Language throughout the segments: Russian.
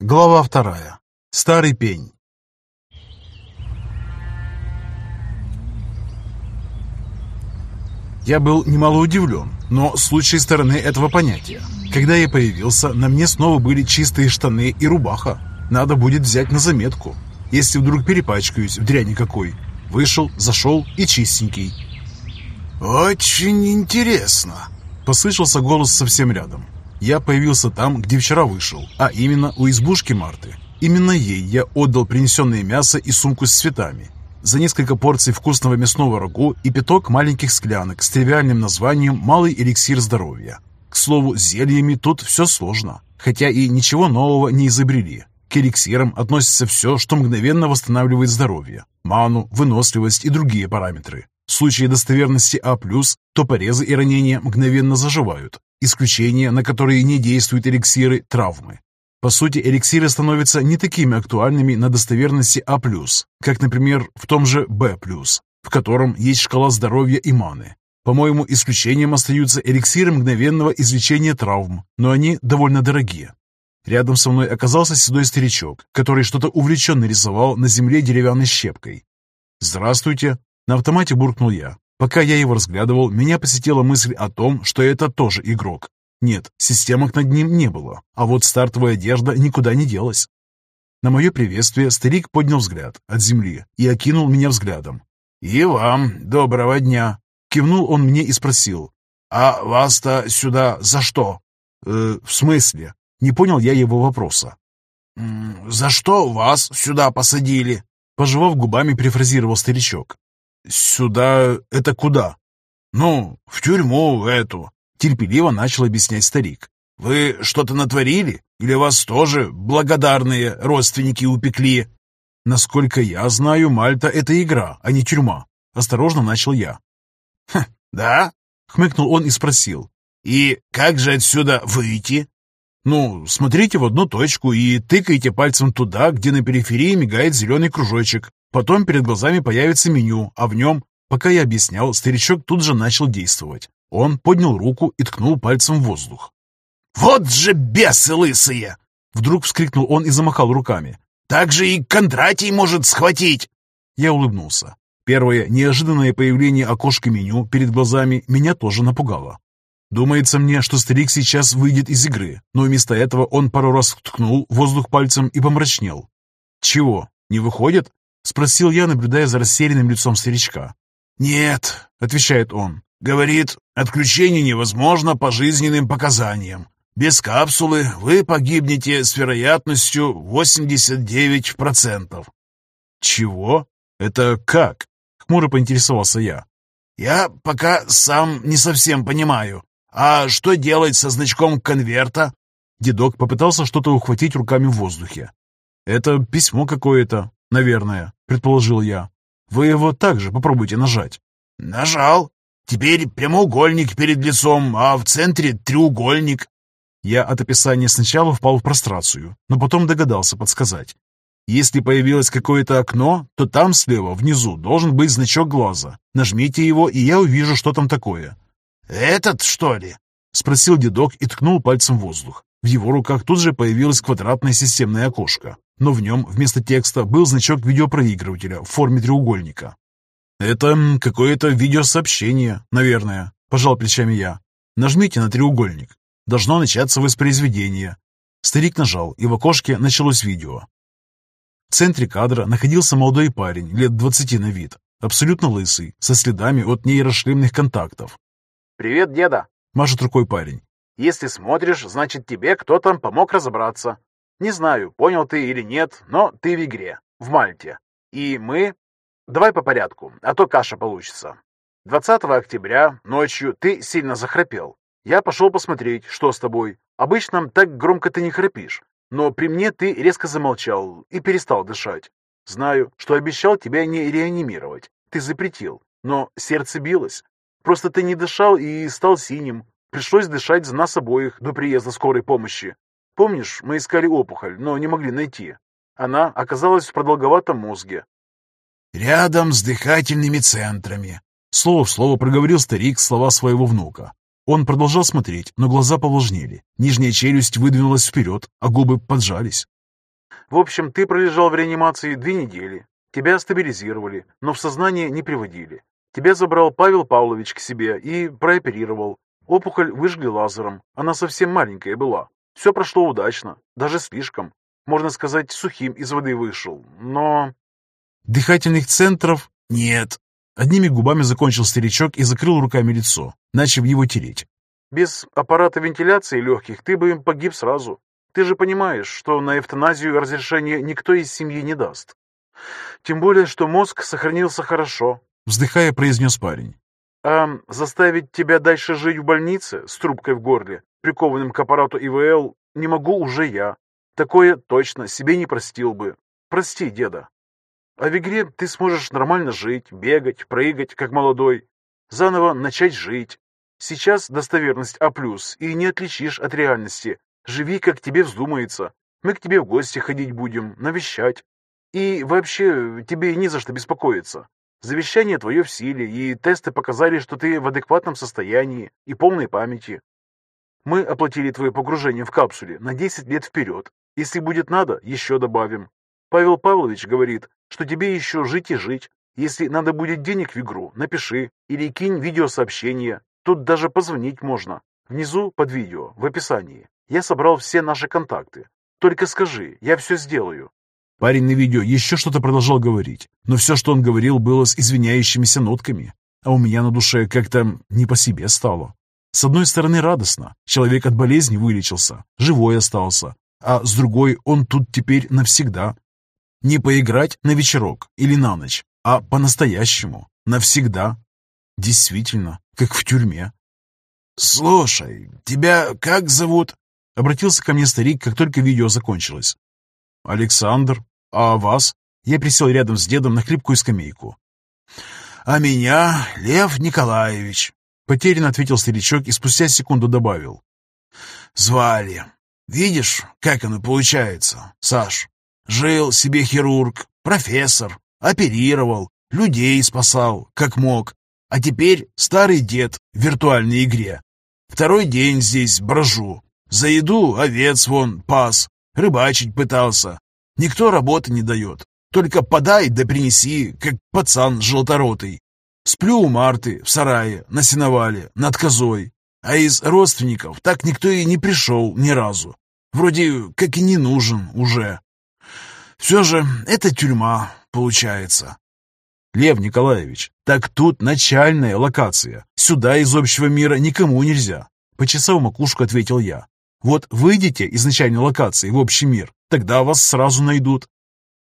Глава вторая. Старый пень. Я был немало удивлен, но с лучшей стороны этого понятия. Когда я появился, на мне снова были чистые штаны и рубаха. Надо будет взять на заметку, если вдруг перепачкаюсь в дряни какой. Вышел, зашел и чистенький. «Очень интересно», — послышался голос совсем рядом. Я появился там, где вчера вышел, а именно у избушки Марты. Именно ей я отдал принесенное мясо и сумку с цветами. За несколько порций вкусного мясного рагу и пяток маленьких склянок с тривиальным названием «Малый эликсир здоровья». К слову, с зельями тут все сложно, хотя и ничего нового не изобрели. К эликсирам относится все, что мгновенно восстанавливает здоровье, ману, выносливость и другие параметры. В случае достоверности А+, то порезы и ранения мгновенно заживают. Исключения, на которые не действуют эликсиры – травмы. По сути, эликсиры становятся не такими актуальными на достоверности А+, как, например, в том же Б+, в котором есть шкала здоровья и маны. По-моему, исключением остаются эликсиры мгновенного излечения травм, но они довольно дорогие. Рядом со мной оказался седой старичок, который что-то увлеченно рисовал на земле деревянной щепкой. «Здравствуйте!» На автомате буркнул я. Пока я его разглядывал, меня посетила мысль о том, что это тоже игрок. Нет, системок над ним не было, а вот стартовая одежда никуда не делась. На мое приветствие старик поднял взгляд от земли и окинул меня взглядом. «И вам доброго дня!» Кивнул он мне и спросил. «А вас-то сюда за что?» «Э, «В смысле?» Не понял я его вопроса. «За что вас сюда посадили?» Пожевав губами, перефразировал старичок. «Сюда это куда?» «Ну, в тюрьму эту», — терпеливо начал объяснять старик. «Вы что-то натворили? Или вас тоже благодарные родственники упекли?» «Насколько я знаю, Мальта — это игра, а не тюрьма», — осторожно начал я. «Хм, да?» — хмыкнул он и спросил. «И как же отсюда выйти?» «Ну, смотрите в одну точку и тыкайте пальцем туда, где на периферии мигает зеленый кружочек. Потом перед глазами появится меню, а в нем, пока я объяснял, старичок тут же начал действовать. Он поднял руку и ткнул пальцем в воздух. «Вот же бесы лысые!» Вдруг вскрикнул он и замахал руками. «Так же и Кондратий может схватить!» Я улыбнулся. Первое неожиданное появление окошка меню перед глазами меня тоже напугало. Думается мне, что старик сейчас выйдет из игры, но вместо этого он пару раз ткнул воздух пальцем и помрачнел. «Чего, не выходит?» — спросил я, наблюдая за растерянным лицом старичка. «Нет», — отвечает он. «Говорит, отключение невозможно по жизненным показаниям. Без капсулы вы погибнете с вероятностью 89%. «Чего? Это как?» — хмуро поинтересовался я. «Я пока сам не совсем понимаю. А что делать со значком конверта?» Дедок попытался что-то ухватить руками в воздухе. «Это письмо какое-то, наверное», — предположил я. «Вы его также попробуйте нажать». «Нажал. Теперь прямоугольник перед лицом, а в центре треугольник». Я от описания сначала впал в прострацию, но потом догадался подсказать. Если появилось какое-то окно, то там слева, внизу, должен быть значок глаза. Нажмите его, и я увижу, что там такое. «Этот, что ли?» — спросил дедок и ткнул пальцем в воздух. В его руках тут же появилось квадратное системное окошко, но в нем вместо текста был значок видеопроигрывателя в форме треугольника. «Это какое-то видеосообщение, наверное», — пожал плечами я. «Нажмите на треугольник. Должно начаться воспроизведение». Старик нажал, и в окошке началось видео. В центре кадра находился молодой парень, лет двадцати на вид, абсолютно лысый, со следами от нейрошлемных контактов. «Привет, деда!» – машет рукой парень. «Если смотришь, значит тебе кто-то помог разобраться. Не знаю, понял ты или нет, но ты в игре, в Мальте. И мы... Давай по порядку, а то каша получится. 20 октября ночью ты сильно захрапел. Я пошел посмотреть, что с тобой. Обычно так громко ты не храпишь, но при мне ты резко замолчал и перестал дышать. Знаю, что обещал тебя не реанимировать. Ты запретил, но сердце билось. Просто ты не дышал и стал синим. Пришлось дышать за нас обоих до приезда скорой помощи. Помнишь, мы искали опухоль, но не могли найти. Она оказалась в продолговатом мозге. «Рядом с дыхательными центрами», — слово в слово проговорил старик слова своего внука. Он продолжал смотреть, но глаза повлажнели. Нижняя челюсть выдвинулась вперед, а губы поджались. В общем, ты пролежал в реанимации две недели. Тебя стабилизировали, но в сознание не приводили. Тебя забрал Павел Павлович к себе и прооперировал. Опухоль выжгли лазером. Она совсем маленькая была. Все прошло удачно, даже слишком. Можно сказать, сухим из воды вышел. Но... Дыхательных центров нет. Одними губами закончил старичок и закрыл руками лицо, начав его тереть. Без аппарата вентиляции легких ты бы погиб сразу. Ты же понимаешь, что на эвтаназию разрешения никто из семьи не даст. Тем более, что мозг сохранился хорошо. Вздыхая, произнес парень. А заставить тебя дальше жить в больнице с трубкой в горле, прикованным к аппарату ИВЛ, не могу уже я. Такое точно себе не простил бы. Прости, деда. А в игре ты сможешь нормально жить, бегать, прыгать, как молодой. Заново начать жить. Сейчас достоверность А+, и не отличишь от реальности. Живи, как тебе вздумается. Мы к тебе в гости ходить будем, навещать. И вообще, тебе не за что беспокоиться. Завещание твое в силе, и тесты показали, что ты в адекватном состоянии и полной памяти. Мы оплатили твое погружение в капсуле на 10 лет вперед. Если будет надо, еще добавим. Павел Павлович говорит, что тебе еще жить и жить. Если надо будет денег в игру, напиши или кинь видеосообщение. Тут даже позвонить можно. Внизу под видео, в описании. Я собрал все наши контакты. Только скажи, я все сделаю. Парень на видео еще что-то продолжал говорить, но все, что он говорил, было с извиняющимися нотками, а у меня на душе как-то не по себе стало. С одной стороны радостно, человек от болезни вылечился, живой остался, а с другой он тут теперь навсегда. Не поиграть на вечерок или на ночь, а по-настоящему, навсегда. Действительно, как в тюрьме. «Слушай, тебя как зовут?» Обратился ко мне старик, как только видео закончилось. «Александр, а вас?» Я присел рядом с дедом на хлипкую скамейку. «А меня Лев Николаевич», — потерянно ответил старичок и спустя секунду добавил. «Звали. Видишь, как оно получается, Саш? Жил себе хирург, профессор, оперировал, людей спасал, как мог, а теперь старый дед в виртуальной игре. Второй день здесь брожу. За еду овец вон пас, рыбачить пытался. Никто работы не дает. Только подай да принеси, как пацан желторотый. Сплю у Марты в сарае, на сеновале, над козой. А из родственников так никто и не пришел ни разу. Вроде как и не нужен уже. Все же это тюрьма, получается. Лев Николаевич, так тут начальная локация. Сюда из общего мира никому нельзя. Почесав макушку, ответил я. Вот выйдете из начальной локации в общий мир, тогда вас сразу найдут.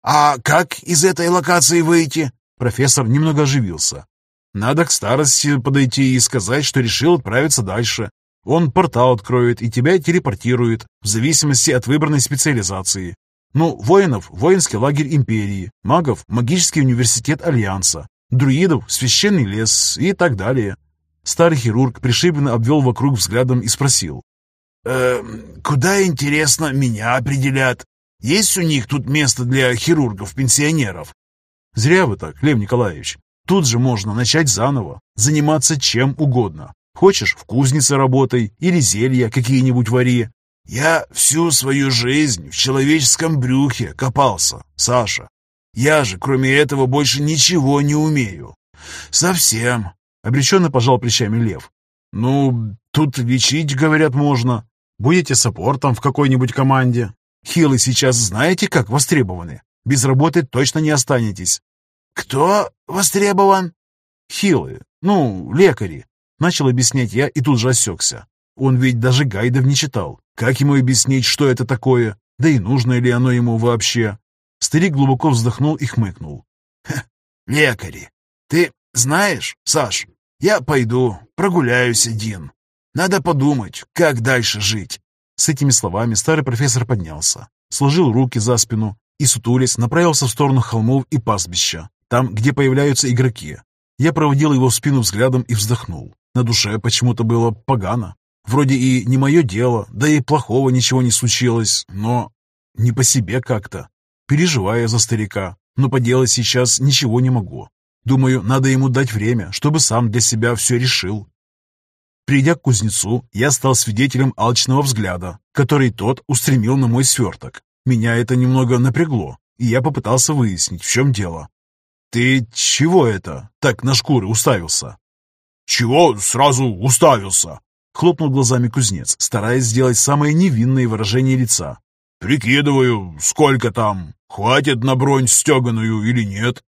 А как из этой локации выйти? Профессор немного оживился. Надо к старости подойти и сказать, что решил отправиться дальше. Он портал откроет и тебя телепортирует, в зависимости от выбранной специализации. Ну, воинов – воинский лагерь Империи, магов – магический университет Альянса, друидов – священный лес и так далее. Старый хирург пришибленно обвел вокруг взглядом и спросил. «Э, «Куда, интересно, меня определят? Есть у них тут место для хирургов-пенсионеров?» «Зря вы так, Лев Николаевич. Тут же можно начать заново, заниматься чем угодно. Хочешь, в кузнице работай или зелья какие-нибудь вари. Я всю свою жизнь в человеческом брюхе копался, Саша. Я же, кроме этого, больше ничего не умею. Совсем. Обреченно пожал плечами Лев. Ну, тут лечить, говорят, можно. Будете саппортом в какой-нибудь команде. Хилы сейчас знаете, как востребованы. Без работы точно не останетесь. Кто востребован? Хилы. Ну, лекари. Начал объяснять я и тут же осекся. Он ведь даже гайдов не читал. Как ему объяснить, что это такое? Да и нужно ли оно ему вообще? Старик глубоко вздохнул и хмыкнул. «Лекари, ты знаешь, Саш, я пойду прогуляюсь один. Надо подумать, как дальше жить». С этими словами старый профессор поднялся, сложил руки за спину и, сутулясь, направился в сторону холмов и пастбища, там, где появляются игроки. Я проводил его в спину взглядом и вздохнул. На душе почему-то было погано. Вроде и не мое дело, да и плохого ничего не случилось, но не по себе как-то. Переживаю за старика, но поделать сейчас ничего не могу. Думаю, надо ему дать время, чтобы сам для себя все решил. Придя к кузнецу, я стал свидетелем алчного взгляда, который тот устремил на мой сверток. Меня это немного напрягло, и я попытался выяснить, в чем дело. «Ты чего это? Так на шкуры уставился?» «Чего сразу уставился?» Хлопнул глазами кузнец, стараясь сделать самое невинное выражение лица. «Прикидываю, сколько там, хватит на бронь стеганую или нет?»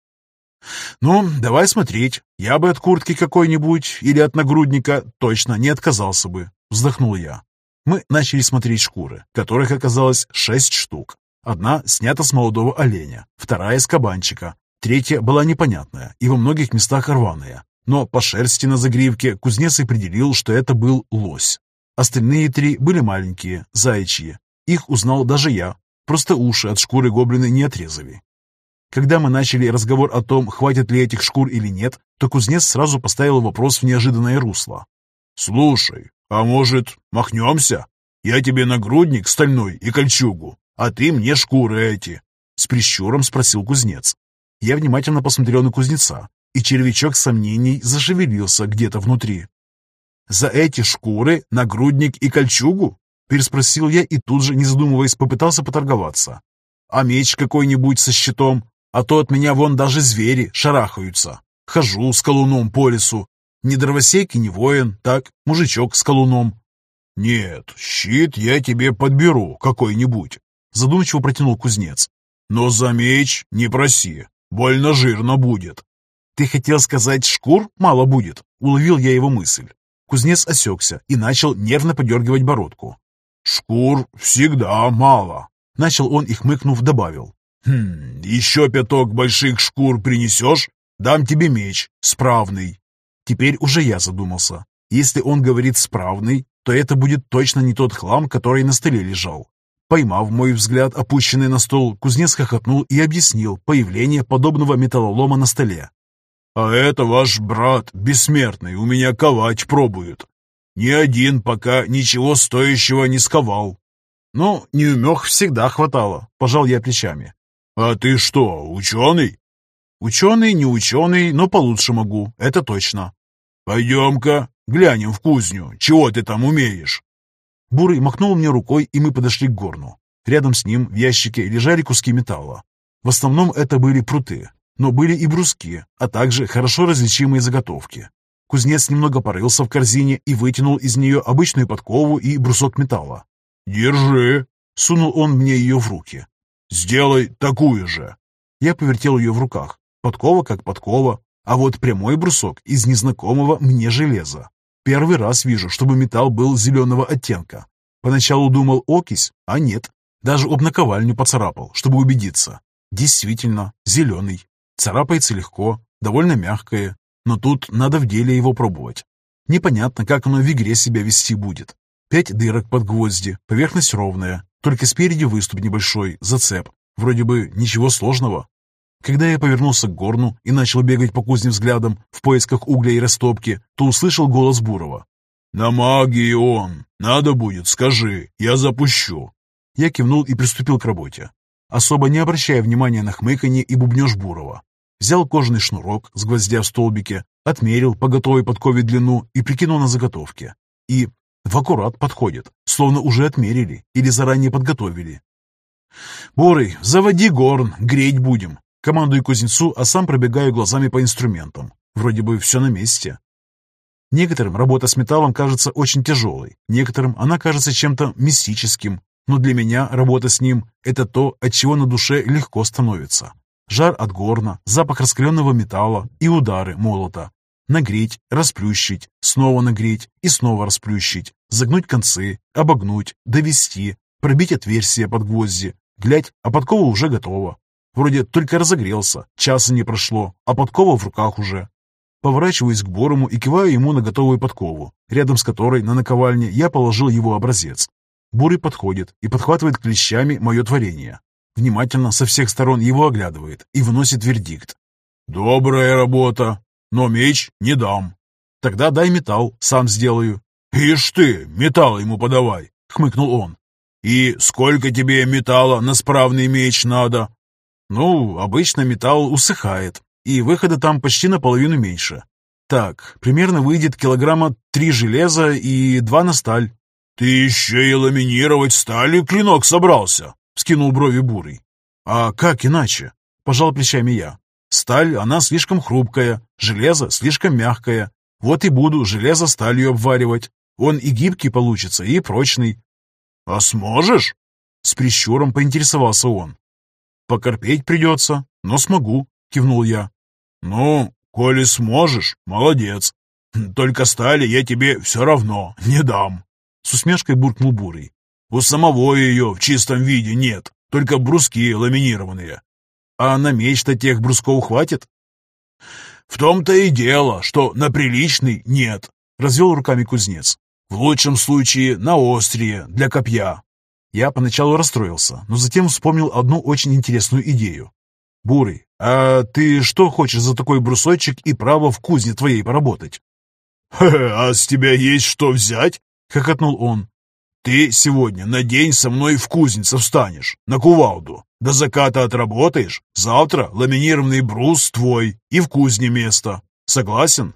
«Ну, давай смотреть. Я бы от куртки какой-нибудь или от нагрудника точно не отказался бы», — вздохнул я. Мы начали смотреть шкуры, которых оказалось шесть штук. Одна снята с молодого оленя, вторая с кабанчика, третья была непонятная и во многих местах рваная. Но по шерсти на загривке кузнец определил, что это был лось. Остальные три были маленькие, заячьи. Их узнал даже я, просто уши от шкуры гоблины не отрезали. Когда мы начали разговор о том, хватит ли этих шкур или нет, то кузнец сразу поставил вопрос в неожиданное русло. «Слушай, а может, махнемся? Я тебе нагрудник стальной и кольчугу, а ты мне шкуры эти?» С прищуром спросил кузнец. Я внимательно посмотрел на кузнеца, и червячок сомнений зашевелился где-то внутри. «За эти шкуры, нагрудник и кольчугу?» Переспросил я и тут же, не задумываясь, попытался поторговаться. «А меч какой-нибудь со щитом? А то от меня вон даже звери шарахаются. Хожу с колуном по лесу. Не дровосек и не воин, так, мужичок с колуном. Нет, щит я тебе подберу какой-нибудь, задумчиво протянул кузнец. Но за меч не проси, больно жирно будет. Ты хотел сказать, шкур мало будет? Уловил я его мысль. Кузнец осекся и начал нервно подергивать бородку. «Шкур всегда мало», — начал он и, хмыкнув, добавил. «Хм, еще пяток больших шкур принесешь? Дам тебе меч, справный». Теперь уже я задумался. Если он говорит «справный», то это будет точно не тот хлам, который на столе лежал. Поймав мой взгляд, опущенный на стол, кузнец хохотнул и объяснил появление подобного металлолома на столе. «А это ваш брат, бессмертный, у меня ковать пробует. Ни один пока ничего стоящего не сковал». «Ну, неумех всегда хватало», — пожал я плечами. «А ты что, ученый?» «Ученый, не ученый, но получше могу, это точно». «Пойдем-ка, глянем в кузню, чего ты там умеешь?» Бурый махнул мне рукой, и мы подошли к горну. Рядом с ним в ящике лежали куски металла. В основном это были пруты, но были и бруски, а также хорошо различимые заготовки. Кузнец немного порылся в корзине и вытянул из нее обычную подкову и брусок металла. «Держи!» — сунул он мне ее в руки. Сделай такую же. Я повертел ее в руках. Подкова как подкова, а вот прямой брусок из незнакомого мне железа. Первый раз вижу, чтобы металл был зеленого оттенка. Поначалу думал окись, а нет. Даже об наковальню поцарапал, чтобы убедиться. Действительно, зеленый. Царапается легко, довольно мягкое, но тут надо в деле его пробовать. Непонятно, как оно в игре себя вести будет. Пять дырок под гвозди, поверхность ровная, только спереди выступ небольшой, зацеп. Вроде бы ничего сложного. Когда я повернулся к горну и начал бегать по кузням взглядом в поисках угля и растопки, то услышал голос Бурова. «На магии он! Надо будет, скажи, я запущу!» Я кивнул и приступил к работе, особо не обращая внимания на хмыканье и бубнеж Бурова. Взял кожаный шнурок с гвоздя в столбике, отмерил по готовой подкове длину и прикинул на заготовке. И в аккурат подходит, словно уже отмерили или заранее подготовили. «Бурый, заводи горн, греть будем!» Командую кузнецу, а сам пробегаю глазами по инструментам. Вроде бы все на месте. Некоторым работа с металлом кажется очень тяжелой, некоторым она кажется чем-то мистическим, но для меня работа с ним – это то, от чего на душе легко становится. Жар от горна, запах раскаленного металла и удары молота, Нагреть, расплющить, снова нагреть и снова расплющить, загнуть концы, обогнуть, довести, пробить отверстие под гвозди. Глядь, а подкова уже готова. Вроде только разогрелся, часа не прошло, а подкова в руках уже. Поворачиваюсь к Борому и киваю ему на готовую подкову, рядом с которой на наковальне я положил его образец. Бурый подходит и подхватывает клещами мое творение. Внимательно со всех сторон его оглядывает и выносит вердикт. «Добрая работа но меч не дам. Тогда дай металл, сам сделаю. Ишь ты, металл ему подавай, хмыкнул он. И сколько тебе металла на справный меч надо? Ну, обычно металл усыхает, и выхода там почти наполовину меньше. Так, примерно выйдет килограмма три железа и два на сталь. Ты еще и ламинировать сталью клинок собрался? скинул брови Бурый. «А как иначе?» — пожал плечами я. «Сталь, она слишком хрупкая, железо слишком мягкое. Вот и буду железо сталью обваривать. Он и гибкий получится, и прочный». «А сможешь?» — с прищуром поинтересовался он. «Покорпеть придется, но смогу», — кивнул я. «Ну, коли сможешь, молодец. Только стали я тебе все равно не дам», — с усмешкой буркнул Бурый. «У самого ее в чистом виде нет, только бруски ламинированные. А на меч-то тех брусков хватит?» «В том-то и дело, что на приличный нет», — развел руками кузнец. «В лучшем случае на острие, для копья». Я поначалу расстроился, но затем вспомнил одну очень интересную идею. «Бурый, а ты что хочешь за такой брусочек и право в кузне твоей поработать?» «А с тебя есть что взять?» — хохотнул он. «Ты сегодня на день со мной в кузнице встанешь, на кувалду. До заката отработаешь, завтра ламинированный брус твой и в кузне место. Согласен?»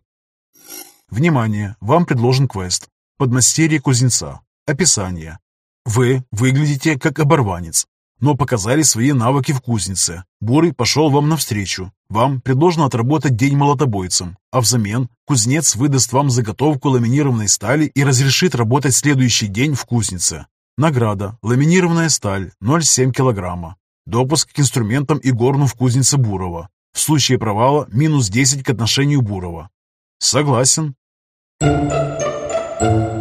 Внимание! Вам предложен квест. Подмастерье кузнеца. Описание. Вы выглядите как оборванец, но показали свои навыки в кузнице. Бурый пошел вам навстречу. Вам предложено отработать день молотобойцем, а взамен кузнец выдаст вам заготовку ламинированной стали и разрешит работать следующий день в кузнице. Награда. Ламинированная сталь 0,7 килограмма. Допуск к инструментам и горну в кузнице Бурова. В случае провала минус 10 к отношению Бурова. Согласен. Thank you.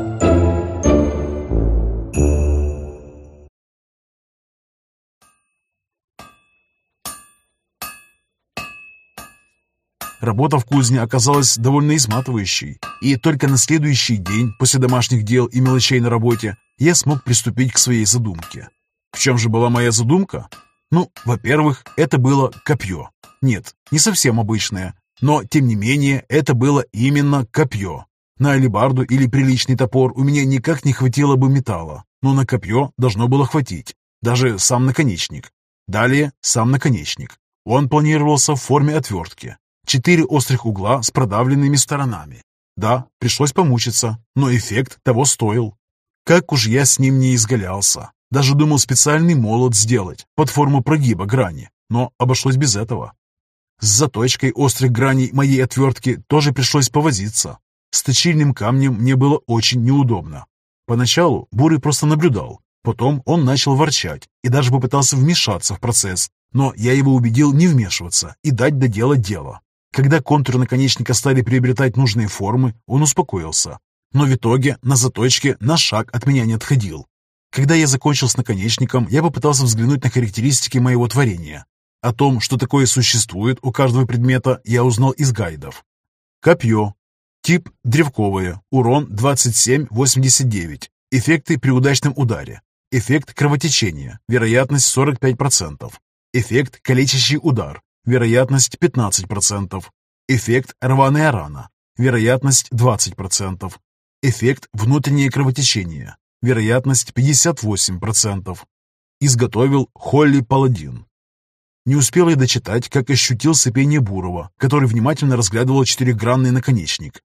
Работа в кузне оказалась довольно изматывающей, и только на следующий день, после домашних дел и мелочей на работе, я смог приступить к своей задумке. В чем же была моя задумка? Ну, во-первых, это было копье. Нет, не совсем обычное, но, тем не менее, это было именно копье. На алебарду или приличный топор у меня никак не хватило бы металла, но на копье должно было хватить, даже сам наконечник. Далее сам наконечник. Он планировался в форме отвертки, Четыре острых угла с продавленными сторонами. Да, пришлось помучиться, но эффект того стоил. Как уж я с ним не изгалялся. Даже думал специальный молот сделать под форму прогиба грани, но обошлось без этого. С заточкой острых граней моей отвертки тоже пришлось повозиться. С точильным камнем мне было очень неудобно. Поначалу Бурый просто наблюдал, потом он начал ворчать и даже попытался вмешаться в процесс, но я его убедил не вмешиваться и дать доделать дело. Когда контуры наконечника стали приобретать нужные формы, он успокоился. Но в итоге на заточке на шаг от меня не отходил. Когда я закончил с наконечником, я попытался взглянуть на характеристики моего творения. О том, что такое существует у каждого предмета, я узнал из гайдов. Копье. Тип древковое. Урон 27-89. Эффекты при удачном ударе. Эффект кровотечения. Вероятность 45%. Эффект калечащий удар. Вероятность 15%. Эффект рваная рана. Вероятность 20%. Эффект внутреннее кровотечение. Вероятность 58%. Изготовил Холли Паладин. Не успел я дочитать, как ощутил сопение Бурова, который внимательно разглядывал четырехгранный наконечник.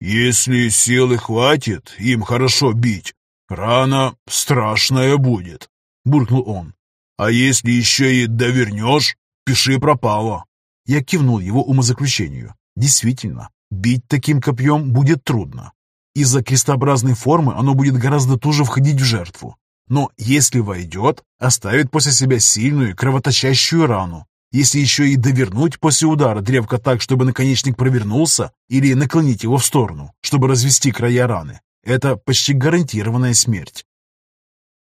«Если силы хватит им хорошо бить, рана страшная будет», — буркнул он. «А если еще и довернешь, Пиши пропало. Я кивнул его умозаключению. Действительно, бить таким копьем будет трудно. Из-за крестообразной формы оно будет гораздо туже входить в жертву. Но если войдет, оставит после себя сильную кровоточащую рану. Если еще и довернуть после удара древко так, чтобы наконечник провернулся, или наклонить его в сторону, чтобы развести края раны, это почти гарантированная смерть.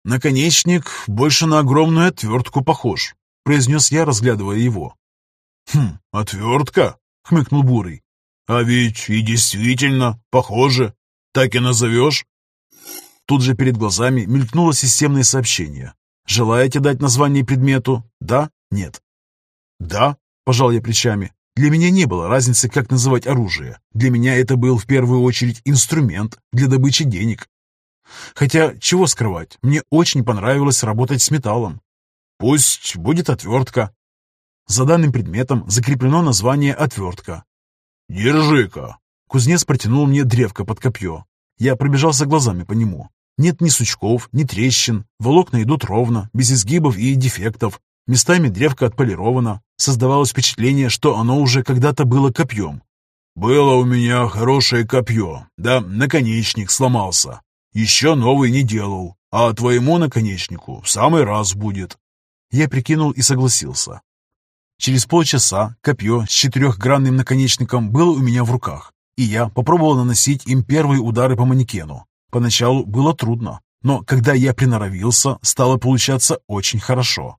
Наконечник больше на огромную отвертку похож произнес я, разглядывая его. «Хм, отвертка?» — хмыкнул Бурый. «А ведь и действительно похоже. Так и назовешь?» Тут же перед глазами мелькнуло системное сообщение. «Желаете дать название предмету? Да? Нет?» «Да», — пожал я плечами. Для меня не было разницы, как называть оружие. Для меня это был в первую очередь инструмент для добычи денег. Хотя, чего скрывать, мне очень понравилось работать с металлом. Пусть будет отвертка. За данным предметом закреплено название «отвертка». «Держи-ка!» Кузнец протянул мне древко под копье. Я пробежался глазами по нему. Нет ни сучков, ни трещин, волокна идут ровно, без изгибов и дефектов. Местами древко отполировано. Создавалось впечатление, что оно уже когда-то было копьем. «Было у меня хорошее копье, да наконечник сломался. Еще новый не делал, а твоему наконечнику в самый раз будет». Я прикинул и согласился. Через полчаса копье с четырехгранным наконечником было у меня в руках, и я попробовал наносить им первые удары по манекену. Поначалу было трудно, но когда я приноровился, стало получаться очень хорошо.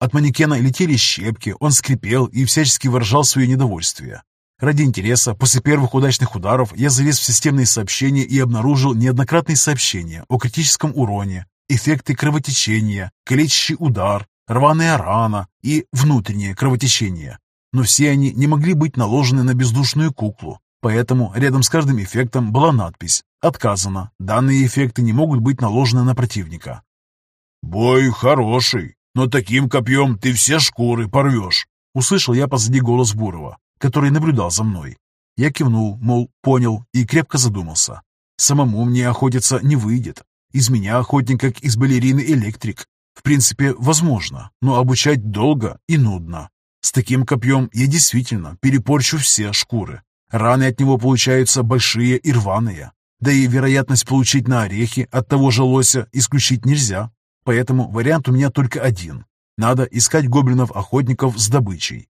От манекена летели щепки, он скрипел и всячески выражал свое недовольствие. Ради интереса, после первых удачных ударов я залез в системные сообщения и обнаружил неоднократные сообщения о критическом уроне, эффекты кровотечения, калечащий удар, рваная рана и внутреннее кровотечение. Но все они не могли быть наложены на бездушную куклу, поэтому рядом с каждым эффектом была надпись «Отказано. Данные эффекты не могут быть наложены на противника». «Бой хороший, но таким копьем ты все шкуры порвешь», услышал я позади голос Бурова, который наблюдал за мной. Я кивнул, мол, понял, и крепко задумался. Самому мне охотиться не выйдет. Из меня охотник, как из балерины электрик, в принципе, возможно, но обучать долго и нудно. С таким копьем я действительно перепорчу все шкуры. Раны от него получаются большие и рваные. Да и вероятность получить на орехи от того же лося исключить нельзя. Поэтому вариант у меня только один. Надо искать гоблинов-охотников с добычей.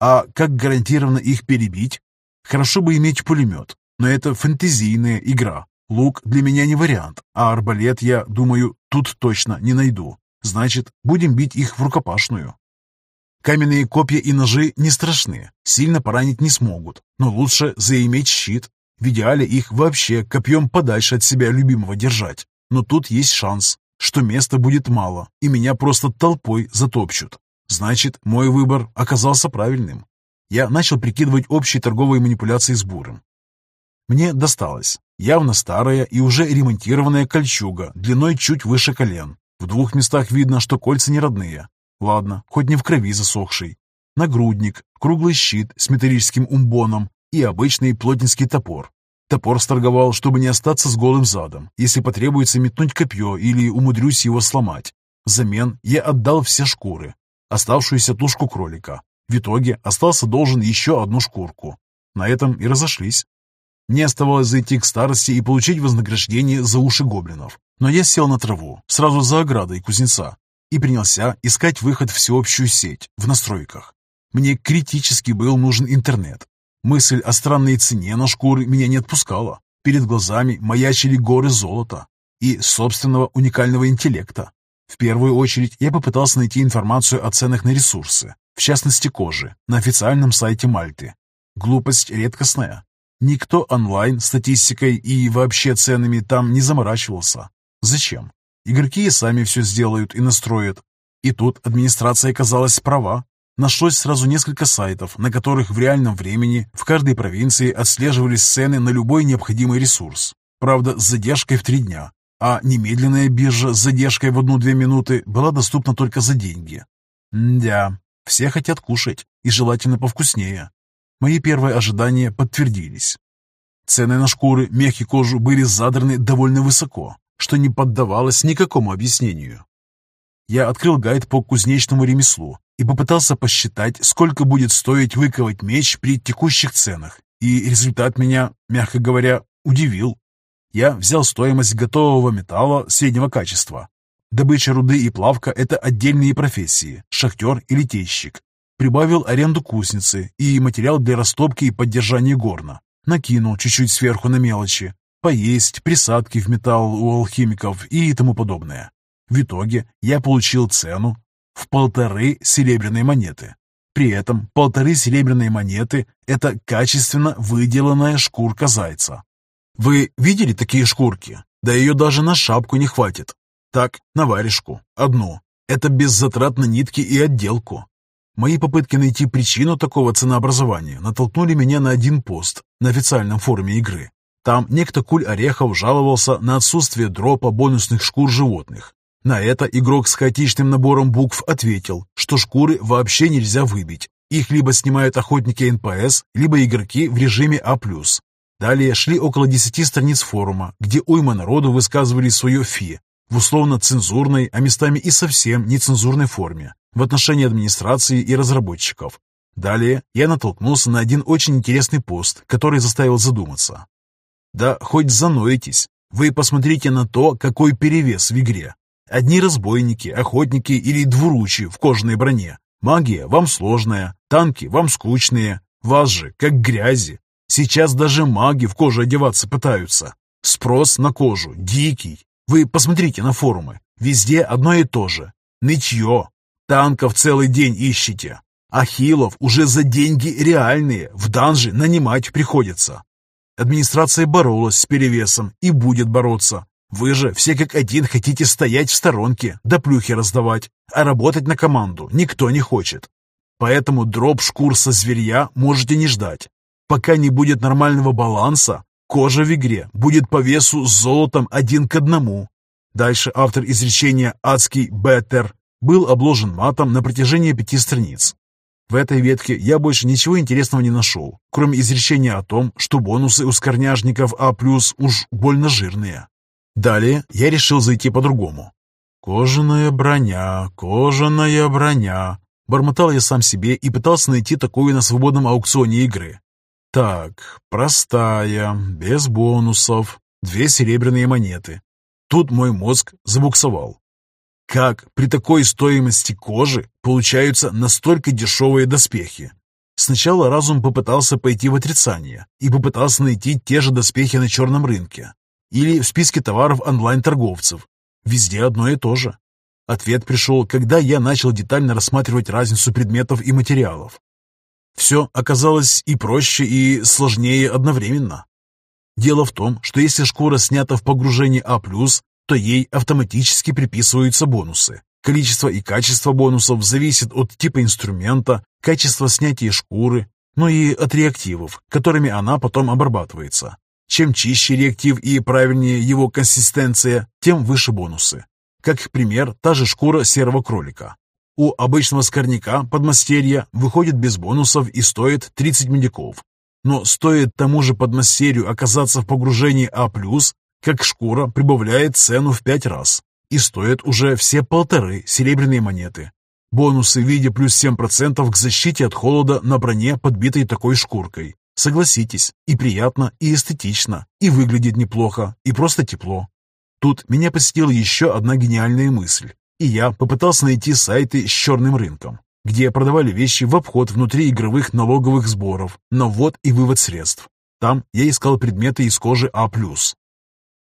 А как гарантированно их перебить? Хорошо бы иметь пулемет, но это фэнтезийная игра. Лук для меня не вариант, а арбалет я, думаю, тут точно не найду. Значит, будем бить их в рукопашную. Каменные копья и ножи не страшны, сильно поранить не смогут, но лучше заиметь щит. В идеале их вообще копьем подальше от себя любимого держать. Но тут есть шанс, что места будет мало, и меня просто толпой затопчут. Значит, мой выбор оказался правильным. Я начал прикидывать общие торговые манипуляции с буром. Мне досталось явно старая и уже ремонтированная кольчуга длиной чуть выше колен, в двух местах видно, что кольца не родные. Ладно, хоть не в крови засохший. Нагрудник, круглый щит с металлическим умбоном и обычный плотницкий топор. Топор сторговал, чтобы не остаться с голым задом, если потребуется метнуть копье или умудрюсь его сломать. Взамен я отдал все шкуры, оставшуюся тушку кролика. В итоге остался должен еще одну шкурку. На этом и разошлись. Мне оставалось зайти к старости и получить вознаграждение за уши гоблинов. Но я сел на траву, сразу за оградой кузнеца, и принялся искать выход в всеобщую сеть в настройках. Мне критически был нужен интернет. Мысль о странной цене на шкуры меня не отпускала. Перед глазами маячили горы золота и собственного уникального интеллекта. В первую очередь я попытался найти информацию о ценах на ресурсы, в частности кожи, на официальном сайте Мальты. Глупость редкостная. Никто онлайн статистикой и вообще ценами там не заморачивался. Зачем? Игроки и сами все сделают и настроят. И тут администрация оказалась права. Нашлось сразу несколько сайтов, на которых в реальном времени в каждой провинции отслеживались цены на любой необходимый ресурс. Правда, с задержкой в три дня. А немедленная биржа с задержкой в одну-две минуты была доступна только за деньги. Да, все хотят кушать, и желательно повкуснее. Мои первые ожидания подтвердились. Цены на шкуры, мех и кожу были задраны довольно высоко, что не поддавалось никакому объяснению. Я открыл гайд по кузнечному ремеслу и попытался посчитать, сколько будет стоить выковать меч при текущих ценах, и результат меня, мягко говоря, удивил. Я взял стоимость готового металла среднего качества. Добыча руды и плавка – это отдельные профессии, шахтер и литейщик. Прибавил аренду кузницы и материал для растопки и поддержания горна. Накинул чуть-чуть сверху на мелочи, поесть, присадки в металл у алхимиков и тому подобное. В итоге я получил цену в полторы серебряные монеты. При этом полторы серебряные монеты – это качественно выделанная шкурка зайца. Вы видели такие шкурки? Да ее даже на шапку не хватит. Так, на варежку, одну. Это без затрат на нитки и отделку. Мои попытки найти причину такого ценообразования натолкнули меня на один пост на официальном форуме игры. Там некто Куль Орехов жаловался на отсутствие дропа бонусных шкур животных. На это игрок с хаотичным набором букв ответил, что шкуры вообще нельзя выбить. Их либо снимают охотники НПС, либо игроки в режиме А+. Далее шли около десяти страниц форума, где уйма народу высказывали свое фи в условно-цензурной, а местами и совсем нецензурной форме в отношении администрации и разработчиков. Далее я натолкнулся на один очень интересный пост, который заставил задуматься. Да хоть заноетесь, вы посмотрите на то, какой перевес в игре. Одни разбойники, охотники или двуручи в кожаной броне. Магия вам сложная, танки вам скучные, вас же, как грязи. Сейчас даже маги в кожу одеваться пытаются. Спрос на кожу дикий. Вы посмотрите на форумы. Везде одно и то же. Нытье. Танков целый день ищете. Ахилов уже за деньги реальные в данжи нанимать приходится. Администрация боролась с перевесом и будет бороться. Вы же все как один хотите стоять в сторонке, да плюхи раздавать, а работать на команду никто не хочет. Поэтому дроп шкур со зверья можете не ждать. Пока не будет нормального баланса, кожа в игре будет по весу с золотом один к одному. Дальше автор изречения «Адский Беттер» был обложен матом на протяжении пяти страниц. В этой ветке я больше ничего интересного не нашел, кроме изречения о том, что бонусы у скорняжников А+, уж больно жирные. Далее я решил зайти по-другому. «Кожаная броня, кожаная броня», бормотал я сам себе и пытался найти такую на свободном аукционе игры. Так, простая, без бонусов, две серебряные монеты. Тут мой мозг забуксовал. Как при такой стоимости кожи получаются настолько дешевые доспехи? Сначала разум попытался пойти в отрицание и попытался найти те же доспехи на черном рынке или в списке товаров онлайн-торговцев. Везде одно и то же. Ответ пришел, когда я начал детально рассматривать разницу предметов и материалов. Все оказалось и проще, и сложнее одновременно. Дело в том, что если шкура снята в погружении А+, то ей автоматически приписываются бонусы. Количество и качество бонусов зависит от типа инструмента, качества снятия шкуры, но и от реактивов, которыми она потом обрабатывается. Чем чище реактив и правильнее его консистенция, тем выше бонусы. Как пример, та же шкура серого кролика. У обычного скорняка подмастерья выходит без бонусов и стоит 30 медиков. Но стоит тому же подмастерью оказаться в погружении А+, как шкура прибавляет цену в пять раз и стоит уже все полторы серебряные монеты. Бонусы в виде плюс 7% к защите от холода на броне, подбитой такой шкуркой. Согласитесь, и приятно, и эстетично, и выглядит неплохо, и просто тепло. Тут меня посетила еще одна гениальная мысль, и я попытался найти сайты с черным рынком, где продавали вещи в обход внутри игровых налоговых сборов на ввод и вывод средств. Там я искал предметы из кожи А+.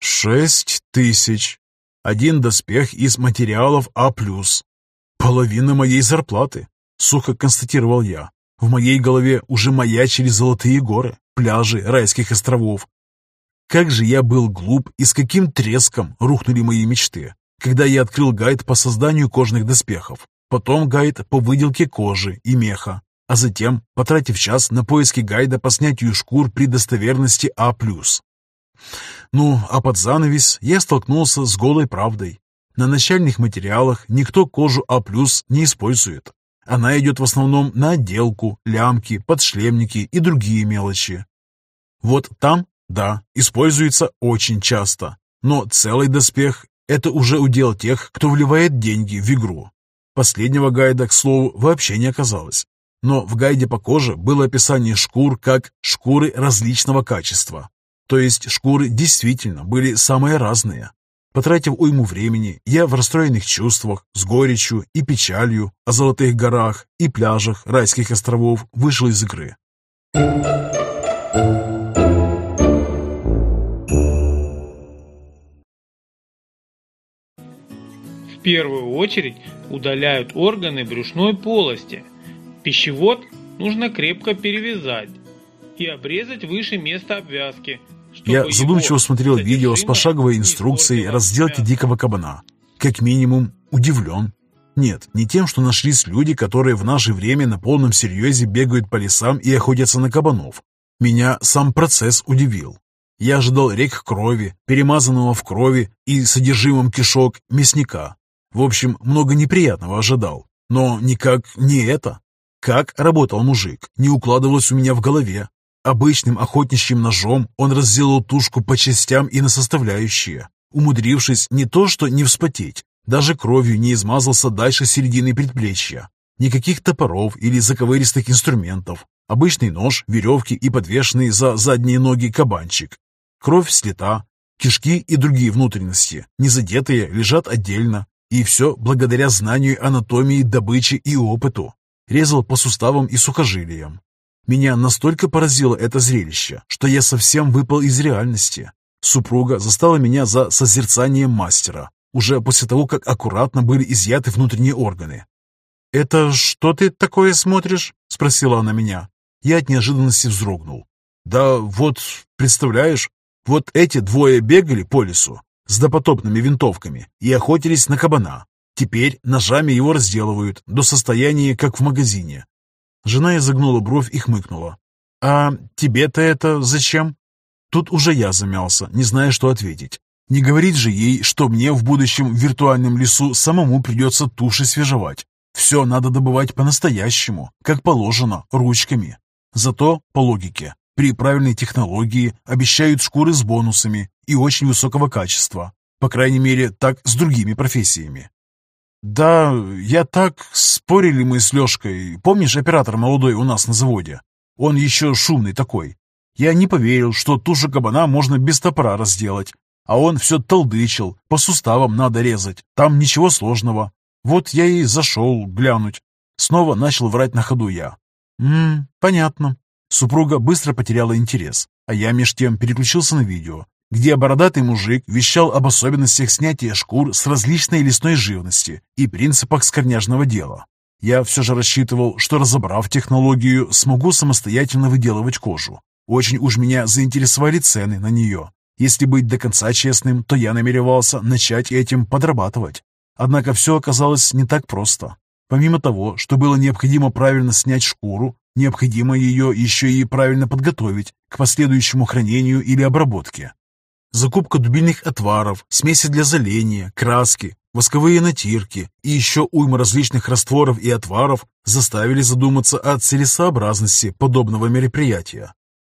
Шесть тысяч. Один доспех из материалов А+. Половина моей зарплаты, сухо констатировал я. В моей голове уже маячили золотые горы, пляжи райских островов. Как же я был глуп и с каким треском рухнули мои мечты, когда я открыл гайд по созданию кожных доспехов, потом гайд по выделке кожи и меха, а затем, потратив час на поиски гайда по снятию шкур при достоверности А+. Ну, а под занавес я столкнулся с голой правдой. На начальных материалах никто кожу А+, не использует. Она идет в основном на отделку, лямки, подшлемники и другие мелочи. Вот там, да, используется очень часто. Но целый доспех – это уже удел тех, кто вливает деньги в игру. Последнего гайда, к слову, вообще не оказалось. Но в гайде по коже было описание шкур как «шкуры различного качества». То есть шкуры действительно были самые разные. Потратив уйму времени, я в расстроенных чувствах, с горечью и печалью о золотых горах и пляжах райских островов вышел из игры. В первую очередь удаляют органы брюшной полости. Пищевод нужно крепко перевязать и обрезать выше места обвязки – я задумчиво смотрел видео с пошаговой инструкцией разделки дикого кабана. Как минимум, удивлен. Нет, не тем, что нашлись люди, которые в наше время на полном серьезе бегают по лесам и охотятся на кабанов. Меня сам процесс удивил. Я ожидал рек крови, перемазанного в крови и содержимым кишок мясника. В общем, много неприятного ожидал. Но никак не это. Как работал мужик, не укладывалось у меня в голове. Обычным охотничьим ножом он разделал тушку по частям и на составляющие, умудрившись не то что не вспотеть, даже кровью не измазался дальше середины предплечья. Никаких топоров или заковыристых инструментов. Обычный нож, веревки и подвешенный за задние ноги кабанчик. Кровь слета, кишки и другие внутренности, незадетые, лежат отдельно. И все благодаря знанию анатомии добычи и опыту. Резал по суставам и сухожилиям. Меня настолько поразило это зрелище, что я совсем выпал из реальности. Супруга застала меня за созерцанием мастера, уже после того, как аккуратно были изъяты внутренние органы. «Это что ты такое смотришь?» — спросила она меня. Я от неожиданности вздрогнул. «Да вот, представляешь, вот эти двое бегали по лесу с допотопными винтовками и охотились на кабана. Теперь ножами его разделывают до состояния, как в магазине». Жена изогнула бровь и хмыкнула. «А тебе-то это зачем?» Тут уже я замялся, не зная, что ответить. Не говорить же ей, что мне в будущем в виртуальном лесу самому придется туши свежевать. Все надо добывать по-настоящему, как положено, ручками. Зато, по логике, при правильной технологии обещают шкуры с бонусами и очень высокого качества. По крайней мере, так с другими профессиями. Да, я так, спорили мы с Лешкой. Помнишь оператор молодой у нас на заводе? Он еще шумный такой. Я не поверил, что тушу кабана можно без топора разделать. А он все толдычил, по суставам надо резать, там ничего сложного. Вот я и зашел глянуть. Снова начал врать на ходу я. «Ммм, понятно». Супруга быстро потеряла интерес, а я меж тем переключился на видео, где бородатый мужик вещал об особенностях снятия шкур с различной лесной живности и принципах скорняжного дела. Я все же рассчитывал, что разобрав технологию, смогу самостоятельно выделывать кожу. Очень уж меня заинтересовали цены на нее. Если быть до конца честным, то я намеревался начать этим подрабатывать. Однако все оказалось не так просто. Помимо того, что было необходимо правильно снять шкуру, необходимо ее еще и правильно подготовить к последующему хранению или обработке. Закупка дубильных отваров, смеси для заления, краски, восковые натирки и еще уйма различных растворов и отваров заставили задуматься о целесообразности подобного мероприятия.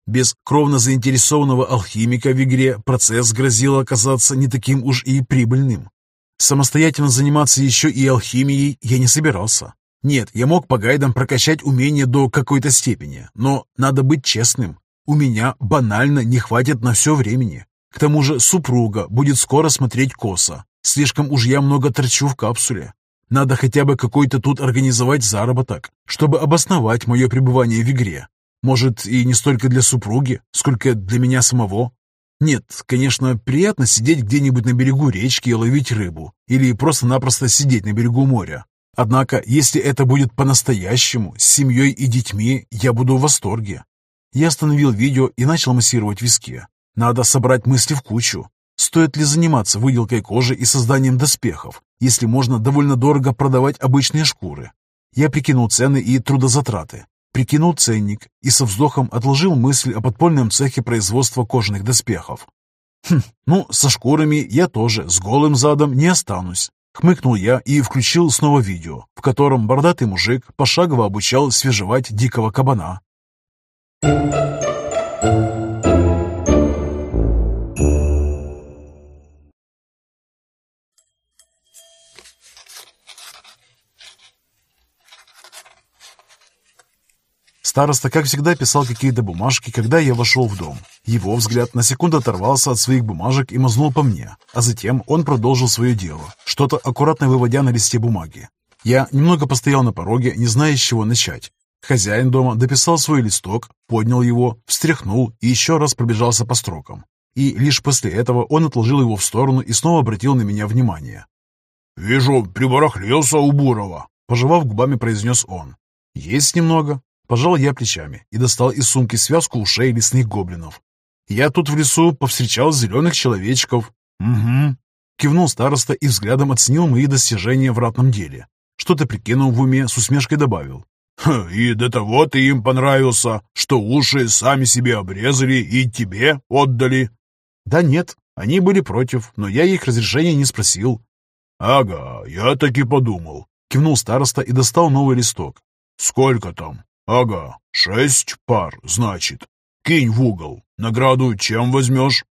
Без кровно заинтересованного алхимика в игре процесс грозил оказаться не таким уж и прибыльным. Самостоятельно заниматься еще и алхимией я не собирался. Нет, я мог по гайдам прокачать умения до какой-то степени, но надо быть честным. У меня банально не хватит на все времени. К тому же супруга будет скоро смотреть косо. Слишком уж я много торчу в капсуле. Надо хотя бы какой-то тут организовать заработок, чтобы обосновать мое пребывание в игре. Может, и не столько для супруги, сколько для меня самого. Нет, конечно, приятно сидеть где-нибудь на берегу речки и ловить рыбу, или просто-напросто сидеть на берегу моря. Однако, если это будет по-настоящему, с семьей и детьми, я буду в восторге. Я остановил видео и начал массировать виски. Надо собрать мысли в кучу. Стоит ли заниматься выделкой кожи и созданием доспехов, если можно довольно дорого продавать обычные шкуры? Я прикинул цены и трудозатраты. Прикинул ценник и со вздохом отложил мысль о подпольном цехе производства кожаных доспехов. Хм, ну, со шкурами я тоже с голым задом не останусь. Хмыкнул я и включил снова видео, в котором бородатый мужик пошагово обучал свежевать дикого кабана. Thank you. Староста, как всегда, писал какие-то бумажки, когда я вошел в дом. Его взгляд на секунду оторвался от своих бумажек и мазнул по мне, а затем он продолжил свое дело, что-то аккуратно выводя на листе бумаги. Я немного постоял на пороге, не зная, с чего начать. Хозяин дома дописал свой листок, поднял его, встряхнул и еще раз пробежался по строкам. И лишь после этого он отложил его в сторону и снова обратил на меня внимание. «Вижу, прибарахлился у Бурова», — пожевав губами, произнес он. «Есть немного», Пожал я плечами и достал из сумки связку ушей лесных гоблинов. «Я тут в лесу повстречал зеленых человечков». «Угу», — кивнул староста и взглядом оценил мои достижения в ратном деле. Что-то прикинул в уме, с усмешкой добавил. «И до того ты им понравился, что уши сами себе обрезали и тебе отдали?» «Да нет, они были против, но я их разрешения не спросил». «Ага, я так и подумал», — кивнул староста и достал новый листок. «Сколько там?» «Ага, шесть пар, значит. кинь в угол. Награду чем возьмешь?»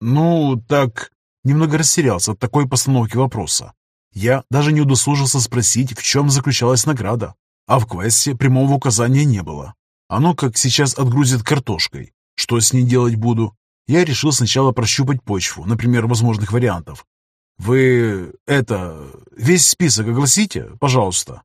«Ну, так...» Немного растерялся от такой постановки вопроса. Я даже не удосужился спросить, в чем заключалась награда, а в квесте прямого указания не было. Оно как сейчас отгрузит картошкой. Что с ней делать буду? Я решил сначала прощупать почву, например, возможных вариантов. Вы, это, весь список огласите, пожалуйста.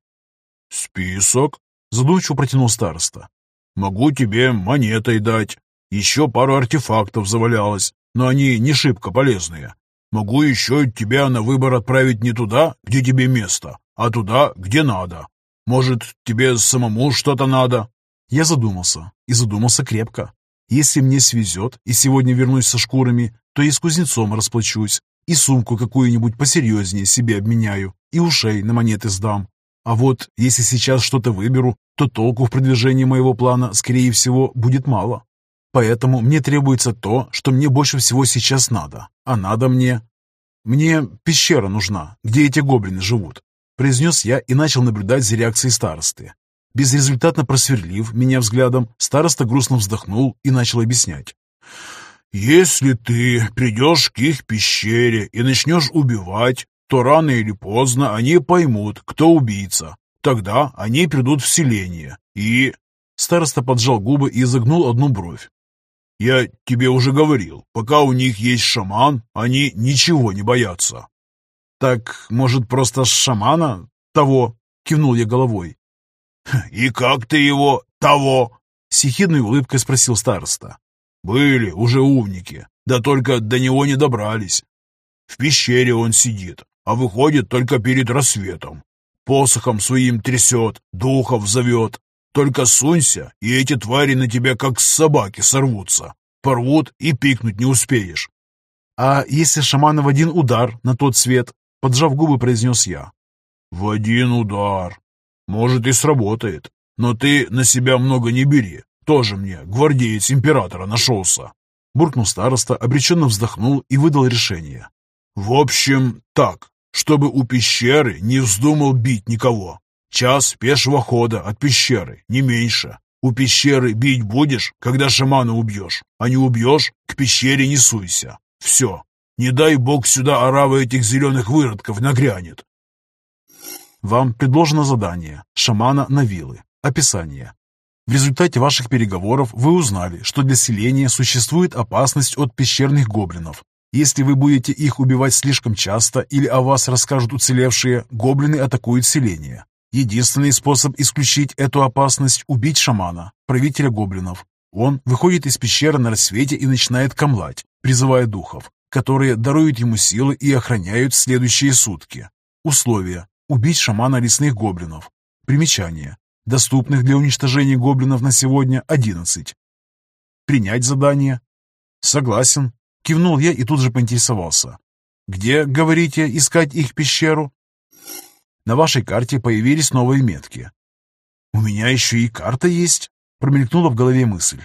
Список? Задумчиво протянул староста. Могу тебе монетой дать. Еще пару артефактов завалялось, но они не шибко полезные. Могу еще тебя на выбор отправить не туда, где тебе место, а туда, где надо. Может, тебе самому что-то надо?» Я задумался, и задумался крепко. Если мне свезет, и сегодня вернусь со шкурами, то и с кузнецом расплачусь, и сумку какую-нибудь посерьезнее себе обменяю, и ушей на монеты сдам. А вот если сейчас что-то выберу, то толку в продвижении моего плана, скорее всего, будет мало. Поэтому мне требуется то, что мне больше всего сейчас надо. А надо мне... Мне пещера нужна, где эти гоблины живут, произнес я и начал наблюдать за реакцией старосты. Безрезультатно просверлив меня взглядом, староста грустно вздохнул и начал объяснять. «Если ты придешь к их пещере и начнешь убивать, то рано или поздно они поймут, кто убийца. Тогда они придут в селение и...» Староста поджал губы и изогнул одну бровь. Я тебе уже говорил, пока у них есть шаман, они ничего не боятся. Так, может, просто шамана того? Кивнул я головой. И как ты его того? С ехидной улыбкой спросил староста. Были уже умники, да только до него не добрались. В пещере он сидит, а выходит только перед рассветом. Посохом своим трясет, духов зовет, только сунься, и эти твари на тебя как собаки сорвутся. Порвут и пикнуть не успеешь. А если шамана в один удар на тот свет, поджав губы, произнес я. В один удар. Может и сработает. Но ты на себя много не бери. Тоже мне гвардеец императора нашелся. Буркнул староста, обреченно вздохнул и выдал решение. В общем, так, чтобы у пещеры не вздумал бить никого. Час пешего хода от пещеры, не меньше. У пещеры бить будешь, когда шамана убьешь, а не убьешь, к пещере не суйся. Все. Не дай бог сюда орава этих зеленых выродков нагрянет. Вам предложено задание «Шамана на вилы». Описание. В результате ваших переговоров вы узнали, что для селения существует опасность от пещерных гоблинов. Если вы будете их убивать слишком часто или о вас расскажут уцелевшие, гоблины атакуют селение. Единственный способ исключить эту опасность – убить шамана, правителя гоблинов. Он выходит из пещеры на рассвете и начинает камлать, призывая духов, которые даруют ему силы и охраняют следующие сутки. Условия – убить шамана лесных гоблинов. Примечание. Доступных для уничтожения гоблинов на сегодня 11. Принять задание? Согласен. Кивнул я и тут же поинтересовался. Где, говорите, искать их пещеру? На вашей карте появились новые метки. «У меня еще и карта есть», — промелькнула в голове мысль.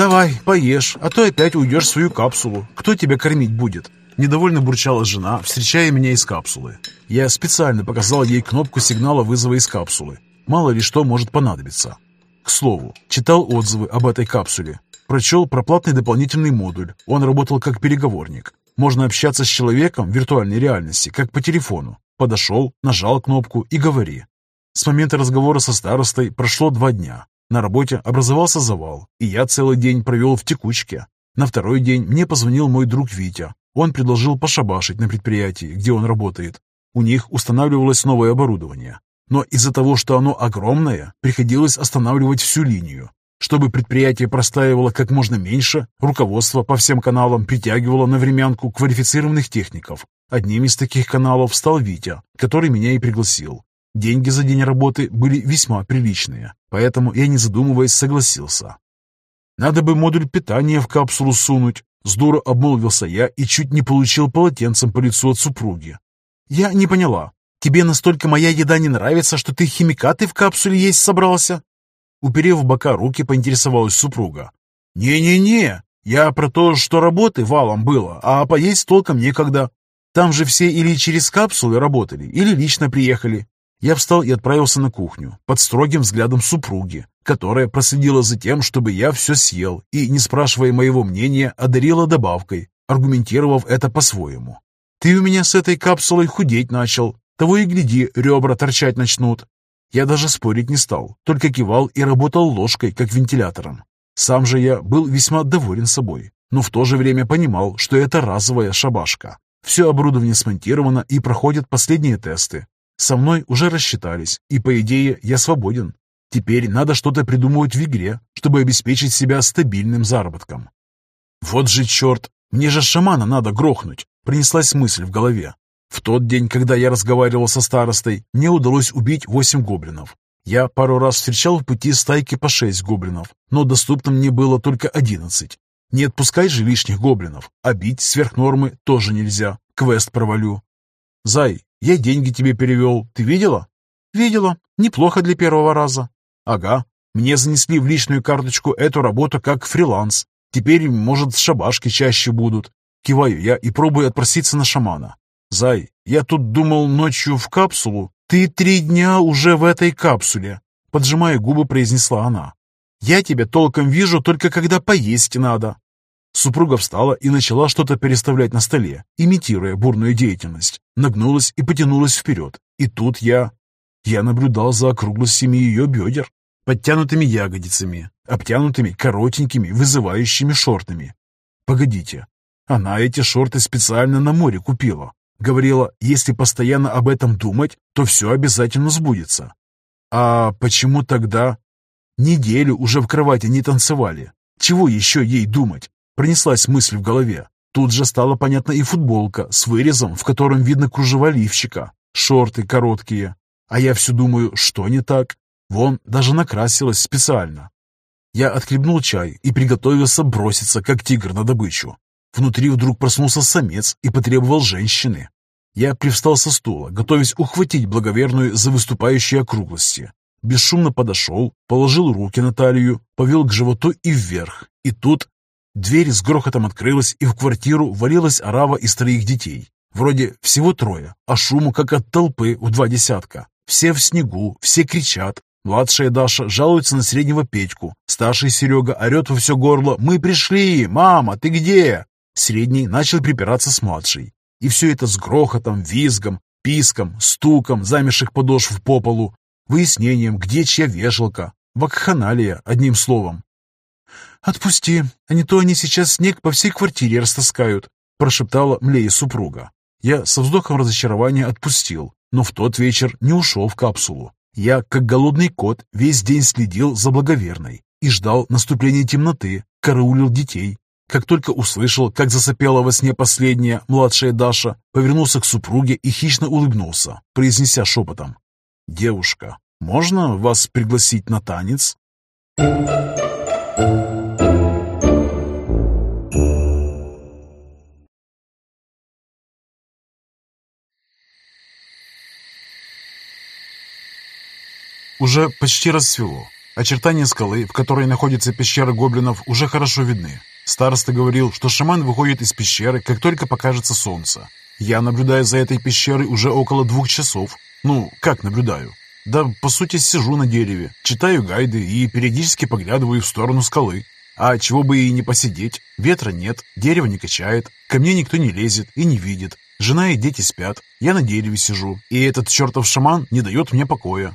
«Давай, поешь, а то опять уйдешь в свою капсулу. Кто тебя кормить будет?» Недовольно бурчала жена, встречая меня из капсулы. Я специально показал ей кнопку сигнала вызова из капсулы. Мало ли что может понадобиться. К слову, читал отзывы об этой капсуле. Прочел про платный дополнительный модуль. Он работал как переговорник. Можно общаться с человеком в виртуальной реальности, как по телефону. Подошел, нажал кнопку и говори. С момента разговора со старостой прошло два дня. На работе образовался завал, и я целый день провел в текучке. На второй день мне позвонил мой друг Витя. Он предложил пошабашить на предприятии, где он работает. У них устанавливалось новое оборудование. Но из-за того, что оно огромное, приходилось останавливать всю линию. Чтобы предприятие простаивало как можно меньше, руководство по всем каналам притягивало на времянку квалифицированных техников. Одним из таких каналов стал Витя, который меня и пригласил. Деньги за день работы были весьма приличные, поэтому я, не задумываясь, согласился. Надо бы модуль питания в капсулу сунуть. Здорово обмолвился я и чуть не получил полотенцем по лицу от супруги. Я не поняла. Тебе настолько моя еда не нравится, что ты химикаты в капсуле есть собрался? Уперев в бока руки, поинтересовалась супруга. Не-не-не, я про то, что работы валом было, а поесть толком некогда. Там же все или через капсулы работали, или лично приехали. Я встал и отправился на кухню, под строгим взглядом супруги, которая проследила за тем, чтобы я все съел и, не спрашивая моего мнения, одарила добавкой, аргументировав это по-своему. «Ты у меня с этой капсулой худеть начал, того и гляди, ребра торчать начнут». Я даже спорить не стал, только кивал и работал ложкой, как вентилятором. Сам же я был весьма доволен собой, но в то же время понимал, что это разовая шабашка. Все оборудование смонтировано и проходят последние тесты. Со мной уже рассчитались, и, по идее, я свободен. Теперь надо что-то придумывать в игре, чтобы обеспечить себя стабильным заработком. Вот же черт, мне же шамана надо грохнуть, принеслась мысль в голове. В тот день, когда я разговаривал со старостой, мне удалось убить восемь гоблинов. Я пару раз встречал в пути стайки по шесть гоблинов, но доступно мне было только одиннадцать. Не отпускай же лишних гоблинов, а бить сверх нормы тоже нельзя. Квест провалю. Зай, я деньги тебе перевел, ты видела? Видела. Неплохо для первого раза. Ага. Мне занесли в личную карточку эту работу как фриланс. Теперь, может, шабашки чаще будут. Киваю я и пробую отпроситься на шамана. Зай, я тут думал ночью в капсулу. Ты три дня уже в этой капсуле. Поджимая губы, произнесла она. Я тебя толком вижу только когда поесть надо. Супруга встала и начала что-то переставлять на столе, имитируя бурную деятельность. Нагнулась и потянулась вперед. И тут я... Я наблюдал за округлостями ее бедер, подтянутыми ягодицами, обтянутыми коротенькими, вызывающими шортами. Погодите, она эти шорты специально на море купила. Говорила, если постоянно об этом думать, то все обязательно сбудется. А почему тогда... Неделю уже в кровати не танцевали. Чего еще ей думать? Пронеслась мысль в голове. Тут же стала понятна и футболка с вырезом, в котором видно кружева лифчика, шорты короткие. А я все думаю, что не так? Вон, даже накрасилась специально. Я отхлебнул чай и приготовился броситься, как тигр на добычу. Внутри вдруг проснулся самец и потребовал женщины. Я привстал со стула, готовясь ухватить благоверную за выступающие округлости. Бесшумно подошел, положил руки на талию, повел к животу и вверх. И тут Дверь с грохотом открылась, и в квартиру валилась орава из троих детей. Вроде всего трое, а шуму как от толпы в два десятка. Все в снегу, все кричат. Младшая Даша жалуется на среднего Петьку. Старший Серега орет во все горло «Мы пришли! Мама, ты где?» Средний начал припираться с младшей. И все это с грохотом, визгом, писком, стуком замерших подошв по полу, выяснением, где чья вешалка. Вакханалия, одним словом. «Отпусти, а не то они сейчас снег по всей квартире растаскают», прошептала млея супруга. Я со вздохом разочарования отпустил, но в тот вечер не ушел в капсулу. Я, как голодный кот, весь день следил за благоверной и ждал наступления темноты, караулил детей. Как только услышал, как засопела во сне последняя, младшая Даша, повернулся к супруге и хищно улыбнулся, произнеся шепотом. «Девушка, можно вас пригласить на танец?» Уже почти рассвело. Очертания скалы, в которой находится пещера гоблинов, уже хорошо видны. Староста говорил, что шаман выходит из пещеры, как только покажется солнце. Я наблюдаю за этой пещерой уже около двух часов. Ну, как наблюдаю? Да, по сути, сижу на дереве, читаю гайды и периодически поглядываю в сторону скалы. А чего бы и не посидеть, ветра нет, дерево не качает, ко мне никто не лезет и не видит. Жена и дети спят, я на дереве сижу, и этот чертов шаман не дает мне покоя.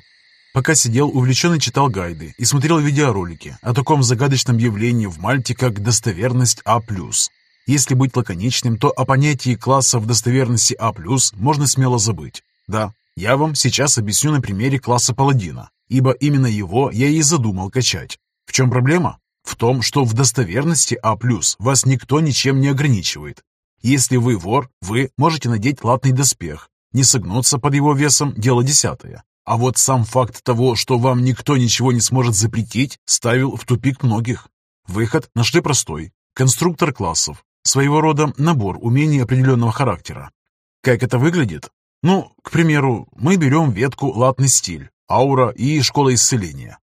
Пока сидел, увлеченно читал гайды и смотрел видеоролики о таком загадочном явлении в Мальте, как достоверность А+. Если быть лаконичным, то о понятии классов достоверности А+, можно смело забыть. Да, я вам сейчас объясню на примере класса паладина, ибо именно его я и задумал качать. В чем проблема? В том, что в достоверности А+, вас никто ничем не ограничивает. Если вы вор, вы можете надеть латный доспех. Не согнуться под его весом – дело десятое. А вот сам факт того, что вам никто ничего не сможет запретить, ставил в тупик многих. Выход нашли простой. Конструктор классов. Своего рода набор умений определенного характера. Как это выглядит? Ну, к примеру, мы берем ветку «Латный стиль», «Аура» и «Школа исцеления».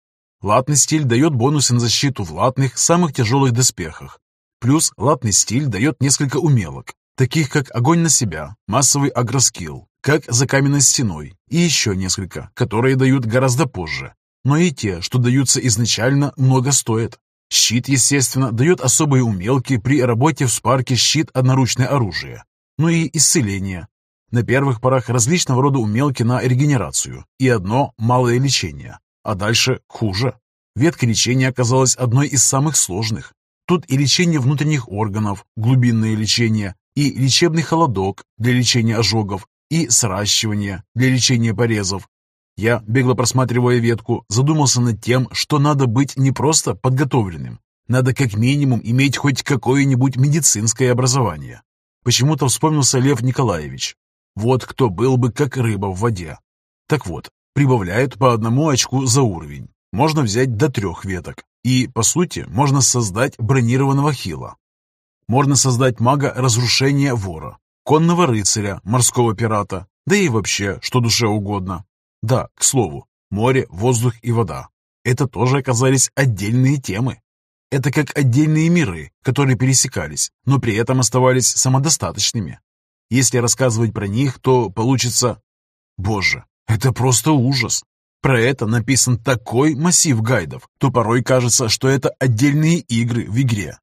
Латный стиль дает бонусы на защиту в латных, самых тяжелых доспехах. Плюс латный стиль дает несколько умелок, таких как огонь на себя, массовый агроскилл, как за каменной стеной, и еще несколько, которые дают гораздо позже. Но и те, что даются изначально, много стоят. Щит, естественно, дает особые умелки при работе в спарке щит одноручное оружие. Ну и исцеление. На первых порах различного рода умелки на регенерацию и одно малое лечение. А дальше хуже. Ветка лечения оказалась одной из самых сложных. Тут и лечение внутренних органов, глубинное лечение, и лечебный холодок для лечения ожогов, и сращивание для лечения порезов. Я, бегло просматривая ветку, задумался над тем, что надо быть не просто подготовленным, надо как минимум иметь хоть какое-нибудь медицинское образование. Почему-то вспомнился Лев Николаевич. Вот кто был бы как рыба в воде. Так вот, прибавляют по одному очку за уровень. Можно взять до трех веток. И, по сути, можно создать бронированного хила. Можно создать мага разрушения вора, конного рыцаря, морского пирата, да и вообще, что душе угодно. Да, к слову, море, воздух и вода. Это тоже оказались отдельные темы. Это как отдельные миры, которые пересекались, но при этом оставались самодостаточными. Если рассказывать про них, то получится... Боже, это просто ужас. Про это написан такой массив гайдов, то порой кажется, что это отдельные игры в игре.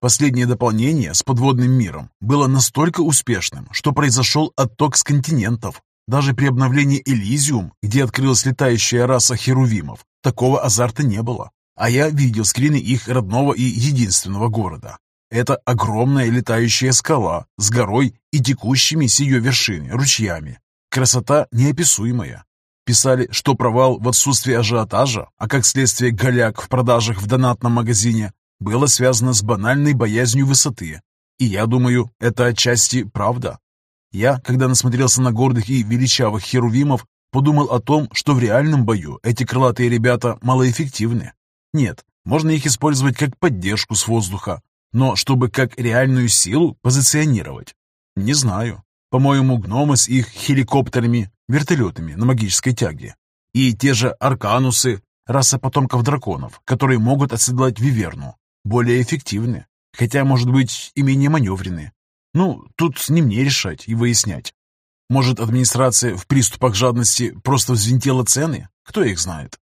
Последнее дополнение с подводным миром было настолько успешным, что произошел отток с континентов. Даже при обновлении Элизиум, где открылась летающая раса херувимов, такого азарта не было. А я видел скрины их родного и единственного города. Это огромная летающая скала с горой и текущими с ее вершины ручьями. Красота неописуемая. Писали, что провал в отсутствии ажиотажа, а как следствие голяк в продажах в донатном магазине, было связано с банальной боязнью высоты. И я думаю, это отчасти правда. Я, когда насмотрелся на гордых и величавых херувимов, подумал о том, что в реальном бою эти крылатые ребята малоэффективны. Нет, можно их использовать как поддержку с воздуха, но чтобы как реальную силу позиционировать? Не знаю. По-моему, гномы с их хеликоптерами, вертолетами на магической тяге. И те же арканусы, раса потомков драконов, которые могут оседлать виверну, более эффективны, хотя, может быть, и менее маневренны. Ну, тут не мне решать и выяснять. Может, администрация в приступах жадности просто взвинтила цены? Кто их знает?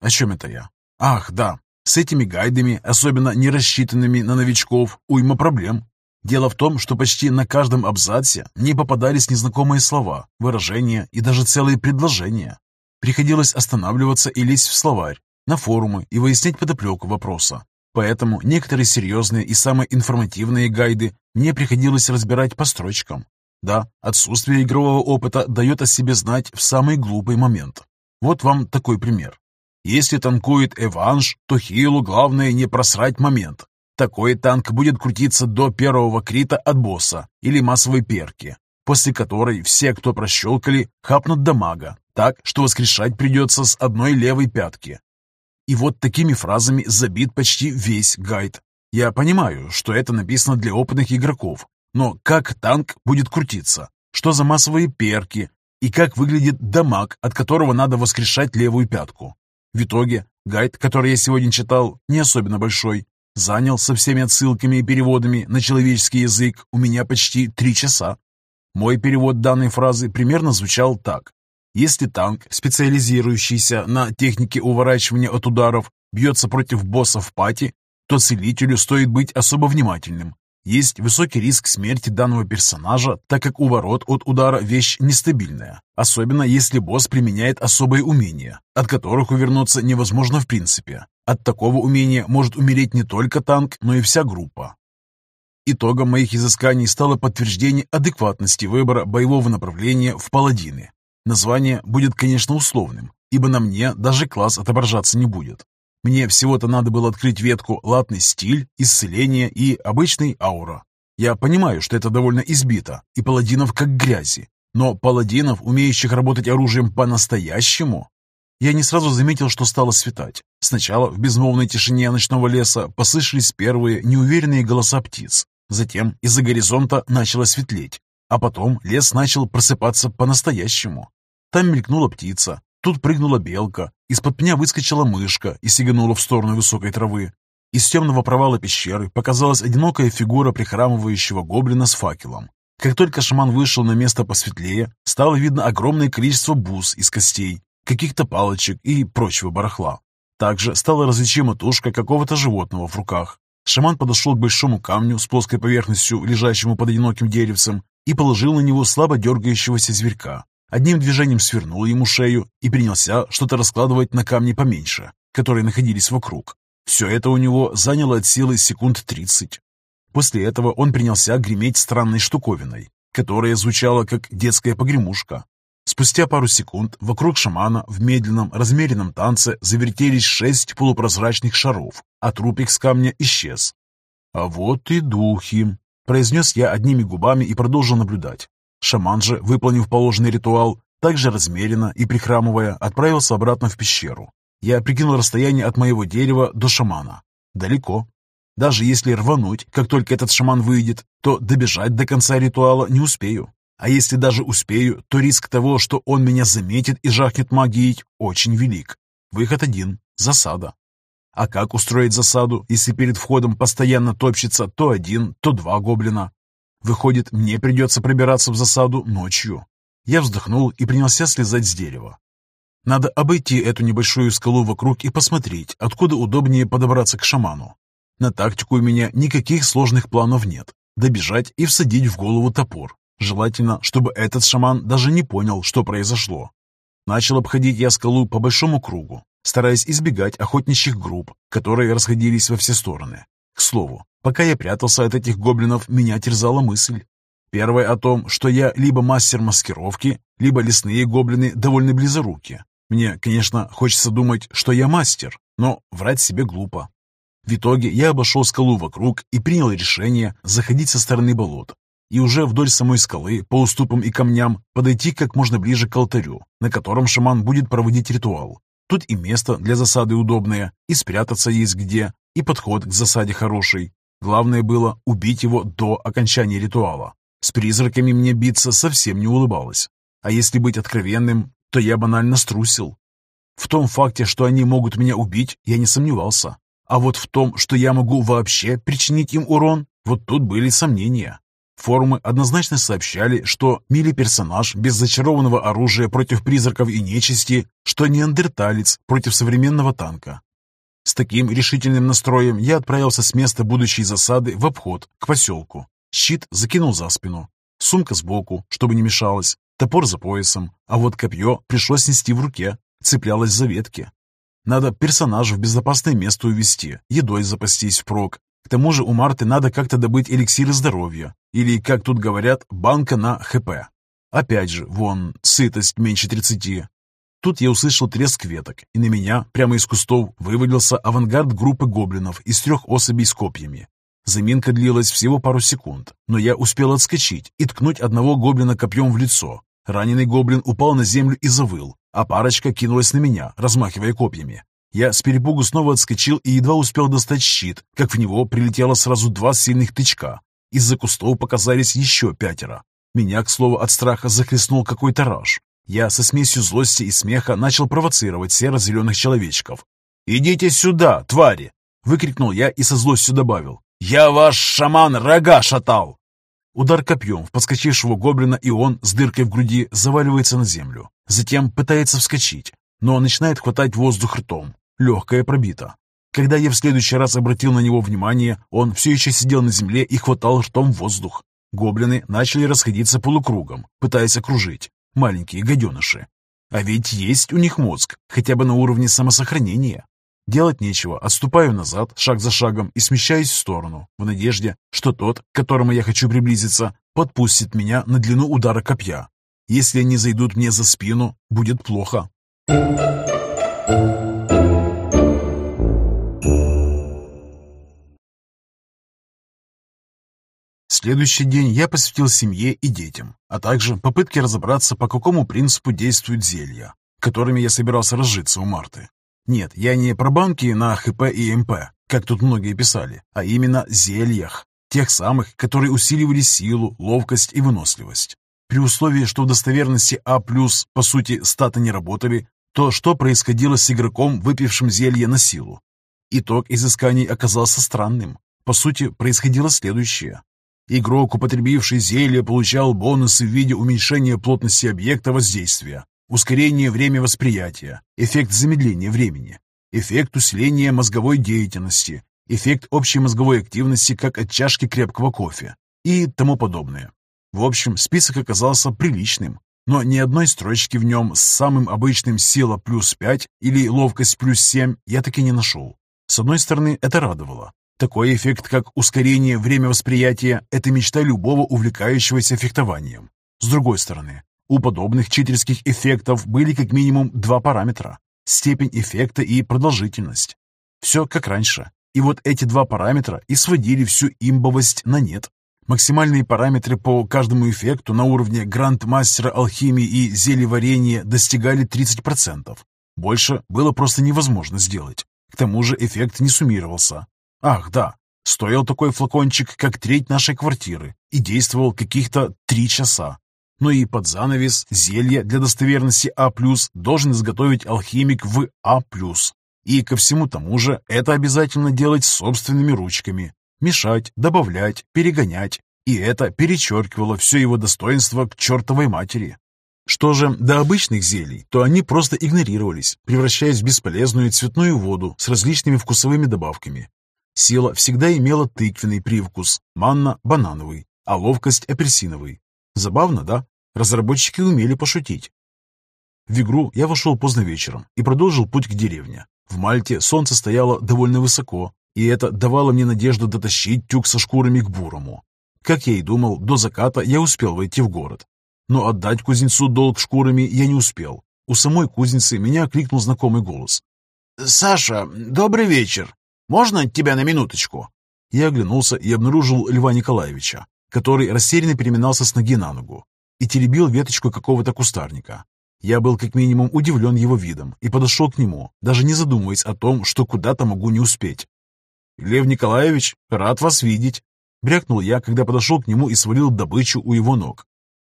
О чем это я? Ах, да, с этими гайдами, особенно не рассчитанными на новичков, уйма проблем. Дело в том, что почти на каждом абзаце мне попадались незнакомые слова, выражения и даже целые предложения. Приходилось останавливаться и лезть в словарь, на форумы и выяснять подоплеку вопроса. Поэтому некоторые серьезные и самые информативные гайды мне приходилось разбирать по строчкам. Да, отсутствие игрового опыта дает о себе знать в самый глупый момент. Вот вам такой пример. Если танкует Эванш, то Хилу главное не просрать момент. Такой танк будет крутиться до первого крита от босса или массовой перки, после которой все, кто прощелкали, хапнут дамага, так, что воскрешать придется с одной левой пятки. И вот такими фразами забит почти весь гайд. Я понимаю, что это написано для опытных игроков, но как танк будет крутиться? Что за массовые перки? И как выглядит дамаг, от которого надо воскрешать левую пятку? В итоге гайд, который я сегодня читал, не особенно большой, занял со всеми отсылками и переводами на человеческий язык у меня почти три часа. Мой перевод данной фразы примерно звучал так. Если танк, специализирующийся на технике уворачивания от ударов, бьется против босса в пати, то целителю стоит быть особо внимательным, есть высокий риск смерти данного персонажа, так как уворот от удара вещь нестабильная, особенно если босс применяет особые умения, от которых увернуться невозможно в принципе. От такого умения может умереть не только танк, но и вся группа. Итогом моих изысканий стало подтверждение адекватности выбора боевого направления в паладины. Название будет, конечно, условным, ибо на мне даже класс отображаться не будет. Мне всего-то надо было открыть ветку «Латный стиль», «Исцеление» и «Обычный аура». Я понимаю, что это довольно избито, и паладинов как грязи. Но паладинов, умеющих работать оружием по-настоящему... Я не сразу заметил, что стало светать. Сначала в безмолвной тишине ночного леса послышались первые неуверенные голоса птиц. Затем из-за горизонта начало светлеть. А потом лес начал просыпаться по-настоящему. Там мелькнула птица, Тут прыгнула белка, из-под пня выскочила мышка и сиганула в сторону высокой травы. Из темного провала пещеры показалась одинокая фигура прихрамывающего гоблина с факелом. Как только шаман вышел на место посветлее, стало видно огромное количество бус из костей, каких-то палочек и прочего барахла. Также стала различима тушка какого-то животного в руках. Шаман подошел к большому камню с плоской поверхностью, лежащему под одиноким деревцем, и положил на него слабо дергающегося зверька. Одним движением свернул ему шею и принялся что-то раскладывать на камни поменьше, которые находились вокруг. Все это у него заняло от силы секунд тридцать. После этого он принялся греметь странной штуковиной, которая звучала как детская погремушка. Спустя пару секунд вокруг шамана в медленном, размеренном танце завертелись шесть полупрозрачных шаров, а трупик с камня исчез. «А вот и духи», — произнес я одними губами и продолжил наблюдать. Шаман же, выполнив положенный ритуал, также размеренно и прихрамывая, отправился обратно в пещеру. Я прикинул расстояние от моего дерева до шамана. Далеко. Даже если рвануть, как только этот шаман выйдет, то добежать до конца ритуала не успею. А если даже успею, то риск того, что он меня заметит и жахнет магией, очень велик. Выход один – засада. А как устроить засаду, если перед входом постоянно топчется то один, то два гоблина? Выходит, мне придется пробираться в засаду ночью. Я вздохнул и принялся слезать с дерева. Надо обойти эту небольшую скалу вокруг и посмотреть, откуда удобнее подобраться к шаману. На тактику у меня никаких сложных планов нет. Добежать и всадить в голову топор. Желательно, чтобы этот шаман даже не понял, что произошло. Начал обходить я скалу по большому кругу, стараясь избегать охотничьих групп, которые расходились во все стороны. К слову, пока я прятался от этих гоблинов, меня терзала мысль. Первая о том, что я либо мастер маскировки, либо лесные гоблины довольно близоруки. Мне, конечно, хочется думать, что я мастер, но врать себе глупо. В итоге я обошел скалу вокруг и принял решение заходить со стороны болот. И уже вдоль самой скалы, по уступам и камням, подойти как можно ближе к алтарю, на котором шаман будет проводить ритуал. Тут и место для засады удобное, и спрятаться есть где, и подход к засаде хороший. Главное было убить его до окончания ритуала. С призраками мне биться совсем не улыбалось. А если быть откровенным, то я банально струсил. В том факте, что они могут меня убить, я не сомневался. А вот в том, что я могу вообще причинить им урон, вот тут были сомнения. Форумы однозначно сообщали, что мили-персонаж без зачарованного оружия против призраков и нечисти, что неандерталец против современного танка. С таким решительным настроем я отправился с места будущей засады в обход, к поселку. Щит закинул за спину, сумка сбоку, чтобы не мешалось, топор за поясом, а вот копье пришлось нести в руке, цеплялось за ветки. Надо персонажа в безопасное место увести, едой запастись впрок. К тому же у Марты надо как-то добыть эликсиры здоровья, или, как тут говорят, банка на ХП. Опять же, вон, сытость меньше тридцати, Тут я услышал треск веток, и на меня, прямо из кустов, вывалился авангард группы гоблинов из трех особей с копьями. Заминка длилась всего пару секунд, но я успел отскочить и ткнуть одного гоблина копьем в лицо. Раненый гоблин упал на землю и завыл, а парочка кинулась на меня, размахивая копьями. Я с перепугу снова отскочил и едва успел достать щит, как в него прилетело сразу два сильных тычка. Из-за кустов показались еще пятеро. Меня, к слову, от страха захлестнул какой-то раж. Я со смесью злости и смеха начал провоцировать серо-зеленых человечков. «Идите сюда, твари!» — выкрикнул я и со злостью добавил. «Я ваш шаман рога шатал!» Удар копьем в подскочившего гоблина, и он с дыркой в груди заваливается на землю. Затем пытается вскочить, но начинает хватать воздух ртом. Легкое пробито. Когда я в следующий раз обратил на него внимание, он все еще сидел на земле и хватал ртом воздух. Гоблины начали расходиться полукругом, пытаясь окружить маленькие гаденыши. А ведь есть у них мозг, хотя бы на уровне самосохранения. Делать нечего, отступаю назад, шаг за шагом, и смещаюсь в сторону, в надежде, что тот, к которому я хочу приблизиться, подпустит меня на длину удара копья. Если они зайдут мне за спину, будет плохо. Thank you. Следующий день я посвятил семье и детям, а также попытке разобраться, по какому принципу действуют зелья, которыми я собирался разжиться у Марты. Нет, я не про банки на ХП и МП, как тут многие писали, а именно зельях, тех самых, которые усиливали силу, ловкость и выносливость. При условии, что в достоверности А+, по сути, статы не работали, то что происходило с игроком, выпившим зелье на силу? Итог изысканий оказался странным. По сути, происходило следующее. Игрок, употребивший зелье, получал бонусы в виде уменьшения плотности объекта воздействия, ускорения время восприятия, эффект замедления времени, эффект усиления мозговой деятельности, эффект общей мозговой активности, как от чашки крепкого кофе и тому подобное. В общем, список оказался приличным, но ни одной строчки в нем с самым обычным сила плюс 5 или ловкость плюс 7 я таки не нашел. С одной стороны, это радовало. Такой эффект, как ускорение время восприятия, это мечта любого увлекающегося фехтованием. С другой стороны, у подобных читерских эффектов были как минимум два параметра – степень эффекта и продолжительность. Все как раньше. И вот эти два параметра и сводили всю имбовость на нет. Максимальные параметры по каждому эффекту на уровне гранд-мастера алхимии и зельеварения достигали 30%. Больше было просто невозможно сделать. К тому же эффект не суммировался. Ах, да, стоил такой флакончик, как треть нашей квартиры, и действовал каких-то три часа. Но и под занавес зелье для достоверности А+, должен изготовить алхимик в А+. И ко всему тому же это обязательно делать собственными ручками. Мешать, добавлять, перегонять. И это перечеркивало все его достоинство к чертовой матери. Что же до обычных зелий, то они просто игнорировались, превращаясь в бесполезную цветную воду с различными вкусовыми добавками. Сила всегда имела тыквенный привкус, манна – банановый, а ловкость – апельсиновый. Забавно, да? Разработчики умели пошутить. В игру я вошел поздно вечером и продолжил путь к деревне. В Мальте солнце стояло довольно высоко, и это давало мне надежду дотащить тюк со шкурами к Бурому. Как я и думал, до заката я успел войти в город, но отдать кузнецу долг шкурами я не успел. У самой кузницы меня окликнул знакомый голос. «Саша, добрый вечер. Можно тебя на минуточку?» Я оглянулся и обнаружил Льва Николаевича, который растерянно переминался с ноги на ногу и теребил веточку какого-то кустарника. Я был как минимум удивлен его видом и подошел к нему, даже не задумываясь о том, что куда-то могу не успеть. «Лев Николаевич, рад вас видеть!» Брякнул я, когда подошел к нему и свалил добычу у его ног.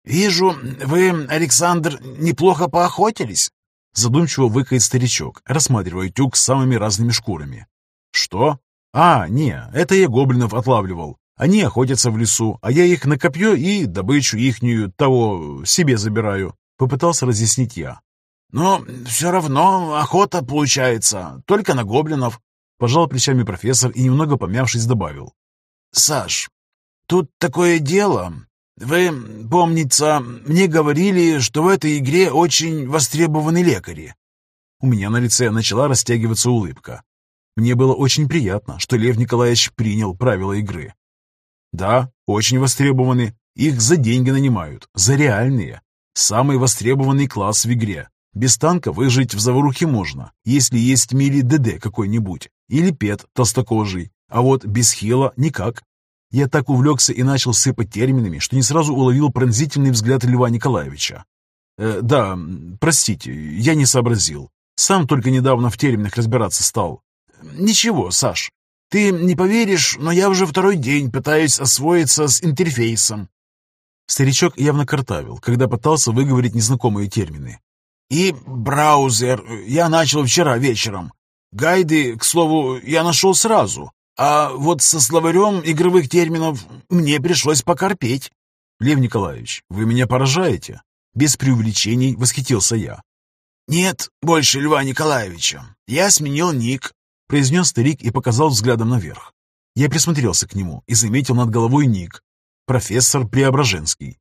«Вижу, вы, Александр, неплохо поохотились?» Задумчиво выкает старичок, рассматривая тюк с самыми разными шкурами. «Что? А, не, это я гоблинов отлавливал. Они охотятся в лесу, а я их на копье и добычу ихнюю, того, себе забираю», — попытался разъяснить я. «Но все равно охота получается, только на гоблинов», — пожал плечами профессор и, немного помявшись, добавил. «Саш, тут такое дело. «Вы, помнится, мне говорили, что в этой игре очень востребованы лекари». У меня на лице начала растягиваться улыбка. Мне было очень приятно, что Лев Николаевич принял правила игры. Да, очень востребованы. Их за деньги нанимают, за реальные. Самый востребованный класс в игре. Без танка выжить в заварухе можно, если есть мили ДД какой-нибудь, или пет толстокожий, а вот без хила никак. Я так увлекся и начал сыпать терминами, что не сразу уловил пронзительный взгляд Льва Николаевича. «Э, «Да, простите, я не сообразил. Сам только недавно в терминах разбираться стал». «Ничего, Саш, ты не поверишь, но я уже второй день пытаюсь освоиться с интерфейсом». Старичок явно картавил, когда пытался выговорить незнакомые термины. «И браузер я начал вчера вечером. Гайды, к слову, я нашел сразу. А вот со словарем игровых терминов мне пришлось покорпеть. Лев Николаевич, вы меня поражаете. Без преувеличений восхитился я. Нет больше Льва Николаевича. Я сменил ник, произнес старик и показал взглядом наверх. Я присмотрелся к нему и заметил над головой ник. Профессор Преображенский.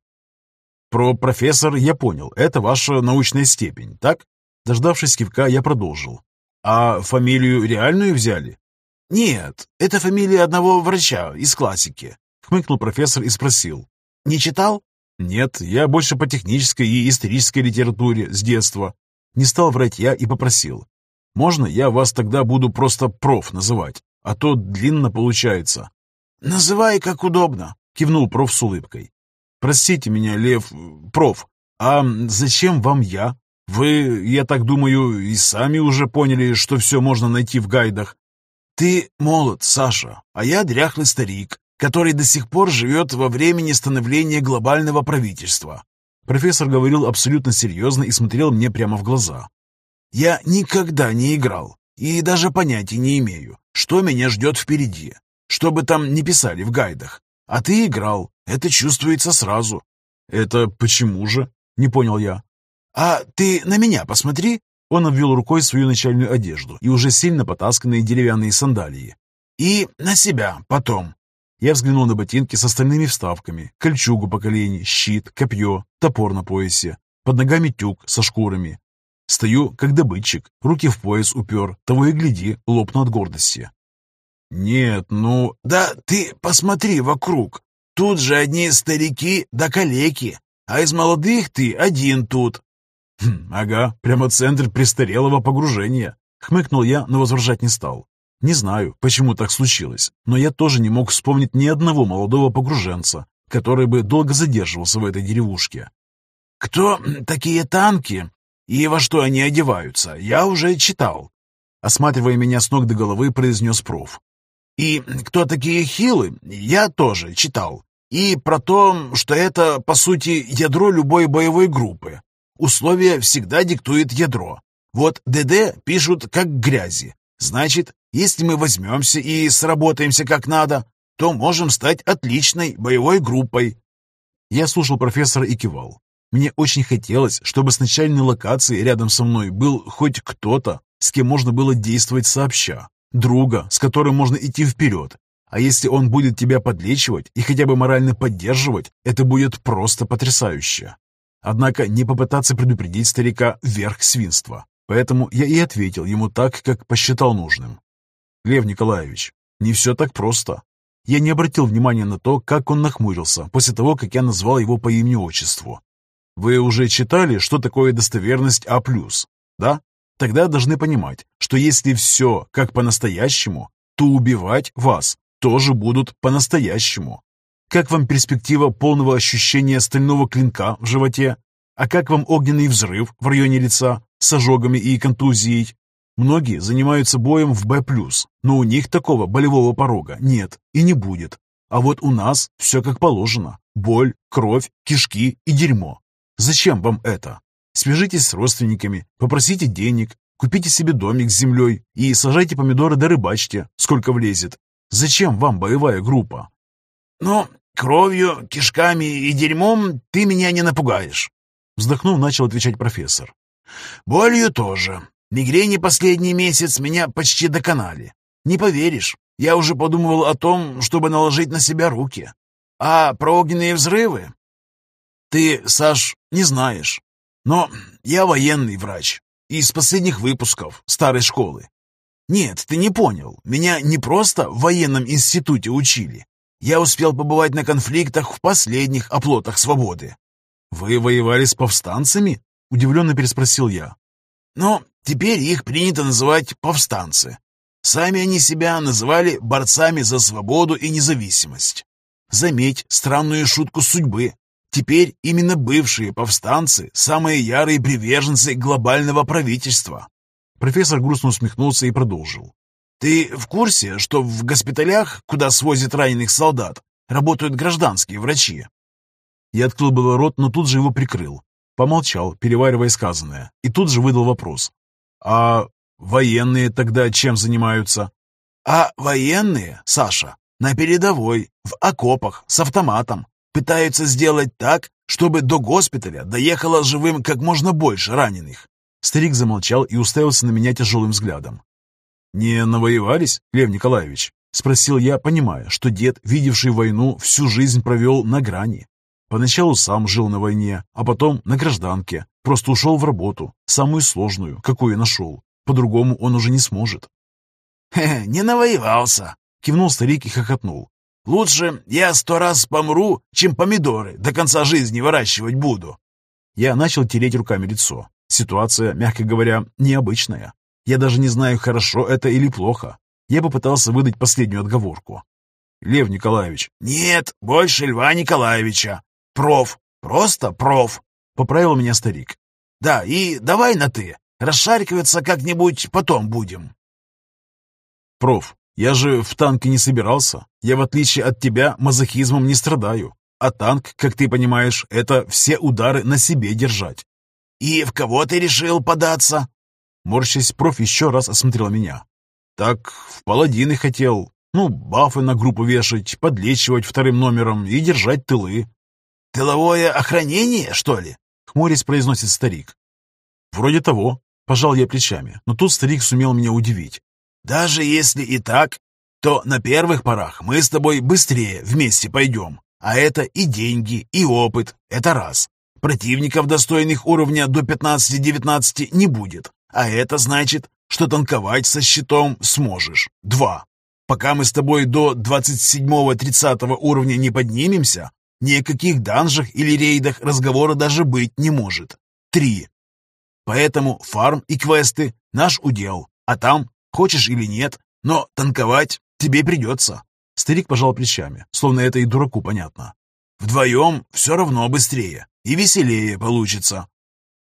Про профессор я понял, это ваша научная степень, так? Дождавшись кивка, я продолжил. А фамилию реальную взяли? «Нет, это фамилия одного врача из классики», — хмыкнул профессор и спросил. «Не читал?» «Нет, я больше по технической и исторической литературе с детства». Не стал врать я и попросил. «Можно я вас тогда буду просто проф называть, а то длинно получается». «Называй как удобно», — кивнул проф с улыбкой. «Простите меня, Лев, проф, а зачем вам я? Вы, я так думаю, и сами уже поняли, что все можно найти в гайдах. «Ты молод, Саша, а я дряхлый старик, который до сих пор живет во времени становления глобального правительства». Профессор говорил абсолютно серьезно и смотрел мне прямо в глаза. Я никогда не играл и даже понятия не имею, что меня ждет впереди, что бы там ни писали в гайдах. А ты играл, это чувствуется сразу. Это почему же? Не понял я. А ты на меня посмотри. Он обвел рукой свою начальную одежду и уже сильно потасканные деревянные сандалии. И на себя потом. Я взглянул на ботинки с остальными вставками, кольчугу по колени, щит, копье, топор на поясе, под ногами тюк со шкурами. Стою, как добытчик, руки в пояс упер, того и гляди, лопну от гордости. «Нет, ну...» «Да ты посмотри вокруг. Тут же одни старики да калеки, а из молодых ты один тут». Хм, «Ага, прямо центр престарелого погружения», — хмыкнул я, но возражать не стал. Не знаю, почему так случилось, но я тоже не мог вспомнить ни одного молодого погруженца, который бы долго задерживался в этой деревушке. «Кто такие танки и во что они одеваются, я уже читал», осматривая меня с ног до головы, произнес проф. И кто такие хилы, я тоже читал. И про то, что это, по сути, ядро любой боевой группы. Условия всегда диктует ядро. Вот ДД пишут как грязи. Значит, если мы возьмемся и сработаемся как надо, то можем стать отличной боевой группой. Я слушал профессора и кивал. Мне очень хотелось, чтобы с начальной локации рядом со мной был хоть кто-то, с кем можно было действовать сообща друга, с которым можно идти вперед. А если он будет тебя подлечивать и хотя бы морально поддерживать, это будет просто потрясающе. Однако не попытаться предупредить старика вверх свинства. Поэтому я и ответил ему так, как посчитал нужным. Лев Николаевич, не все так просто. Я не обратил внимания на то, как он нахмурился после того, как я назвал его по имени-отчеству. Вы уже читали, что такое достоверность А+, да? Тогда должны понимать, что если все как по-настоящему, то убивать вас тоже будут по-настоящему. Как вам перспектива полного ощущения стального клинка в животе? А как вам огненный взрыв в районе лица с ожогами и контузией? Многие занимаются боем в Б+, но у них такого болевого порога нет и не будет. А вот у нас все как положено. Боль, кровь, кишки и дерьмо. Зачем вам это? Свяжитесь с родственниками, попросите денег, купите себе домик с землей и сажайте помидоры да рыбачьте, сколько влезет. Зачем вам боевая группа? Ну, кровью, кишками и дерьмом ты меня не напугаешь. Вздохнув, начал отвечать профессор. Болью тоже. Мигрени последний месяц меня почти доконали. Не поверишь, я уже подумывал о том, чтобы наложить на себя руки. А про огненные взрывы? Ты, Саш, не знаешь. Но я военный врач, из последних выпусков старой школы. Нет, ты не понял, меня не просто в военном институте учили. Я успел побывать на конфликтах в последних оплотах свободы. Вы воевали с повстанцами? Удивленно переспросил я. Но теперь их принято называть повстанцы. Сами они себя называли борцами за свободу и независимость. Заметь странную шутку судьбы. Теперь именно бывшие повстанцы – самые ярые приверженцы глобального правительства. Профессор грустно усмехнулся и продолжил. Ты в курсе, что в госпиталях, куда свозят раненых солдат, работают гражданские врачи? Я открыл было рот, но тут же его прикрыл. Помолчал, переваривая сказанное, и тут же выдал вопрос. «А военные тогда чем занимаются?» «А военные, Саша, на передовой, в окопах, с автоматом, пытаются сделать так, чтобы до госпиталя доехало живым как можно больше раненых. Старик замолчал и уставился на меня тяжелым взглядом. «Не навоевались, Лев Николаевич?» — спросил я, понимая, что дед, видевший войну, всю жизнь провел на грани. Поначалу сам жил на войне, а потом на гражданке. Просто ушел в работу, самую сложную, какую нашел. По-другому он уже не сможет. «Хе, не навоевался!» — кивнул старик и хохотнул. Лучше я сто раз помру, чем помидоры до конца жизни выращивать буду. Я начал тереть руками лицо. Ситуация, мягко говоря, необычная. Я даже не знаю, хорошо это или плохо. Я попытался выдать последнюю отговорку. Лев Николаевич. Нет, больше Льва Николаевича. Проф. Просто проф. Поправил меня старик. Да, и давай на «ты». Расшаркиваться как-нибудь потом будем. Проф, я же в танке не собирался. Я, в отличие от тебя, мазохизмом не страдаю. А танк, как ты понимаешь, это все удары на себе держать. И в кого ты решил податься? Морщись, проф еще раз осмотрел меня. Так, в паладины хотел. Ну, бафы на группу вешать, подлечивать вторым номером и держать тылы. «Тыловое охранение, что ли?» — хмурясь произносит старик. «Вроде того», — пожал я плечами, но тут старик сумел меня удивить. «Даже если и так, то на первых порах мы с тобой быстрее вместе пойдем. А это и деньги, и опыт. Это раз. Противников, достойных уровня до 15-19, не будет. А это значит, что танковать со щитом сможешь. Два. Пока мы с тобой до 27-30 уровня не поднимемся, ни о каких данжах или рейдах разговора даже быть не может. Три. Поэтому фарм и квесты – наш удел. А там, хочешь или нет, но танковать тебе придется. Старик пожал плечами, словно это и дураку понятно. Вдвоем все равно быстрее и веселее получится.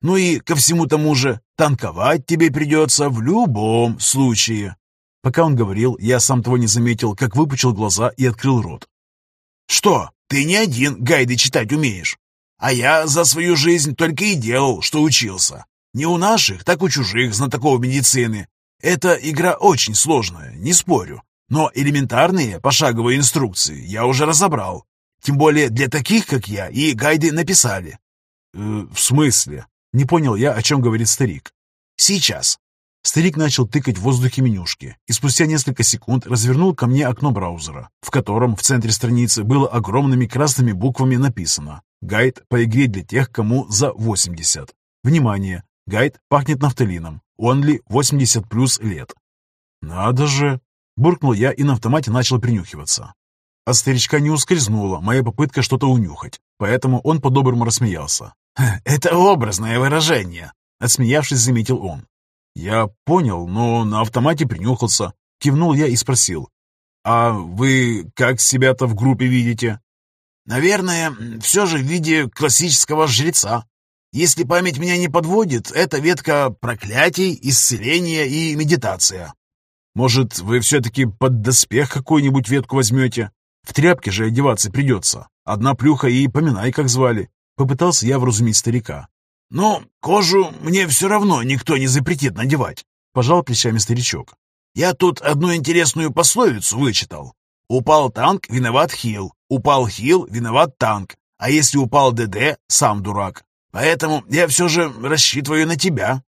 Ну и ко всему тому же, танковать тебе придется в любом случае. Пока он говорил, я сам того не заметил, как выпучил глаза и открыл рот. Что, ты не один гайды читать умеешь? А я за свою жизнь только и делал, что учился. Не у наших, так у чужих знатоков медицины. Эта игра очень сложная, не спорю. Но элементарные пошаговые инструкции я уже разобрал. Тем более для таких, как я, и гайды написали. Э, в смысле? Не понял я, о чем говорит старик. Сейчас. Старик начал тыкать в воздухе менюшки и спустя несколько секунд развернул ко мне окно браузера, в котором в центре страницы было огромными красными буквами написано «Гайд по игре для тех, кому за 80». Внимание! Гайд пахнет нафталином. Онли 80 плюс лет. «Надо же!» – буркнул я и на автомате начал принюхиваться. От старичка не ускользнула моя попытка что-то унюхать, поэтому он по-доброму рассмеялся. «Это образное выражение», — отсмеявшись, заметил он. «Я понял, но на автомате принюхался». Кивнул я и спросил. «А вы как себя-то в группе видите?» «Наверное, все же в виде классического жреца. Если память меня не подводит, это ветка проклятий, исцеления и медитация». «Может, вы все-таки под доспех какую-нибудь ветку возьмете? В тряпке же одеваться придется. Одна плюха и поминай, как звали. Попытался я вразумить старика. «Ну, кожу мне все равно никто не запретит надевать», — пожал плечами старичок. «Я тут одну интересную пословицу вычитал. Упал танк, виноват хил. Упал хил, виноват танк. А если упал ДД, сам дурак. Поэтому я все же рассчитываю на тебя».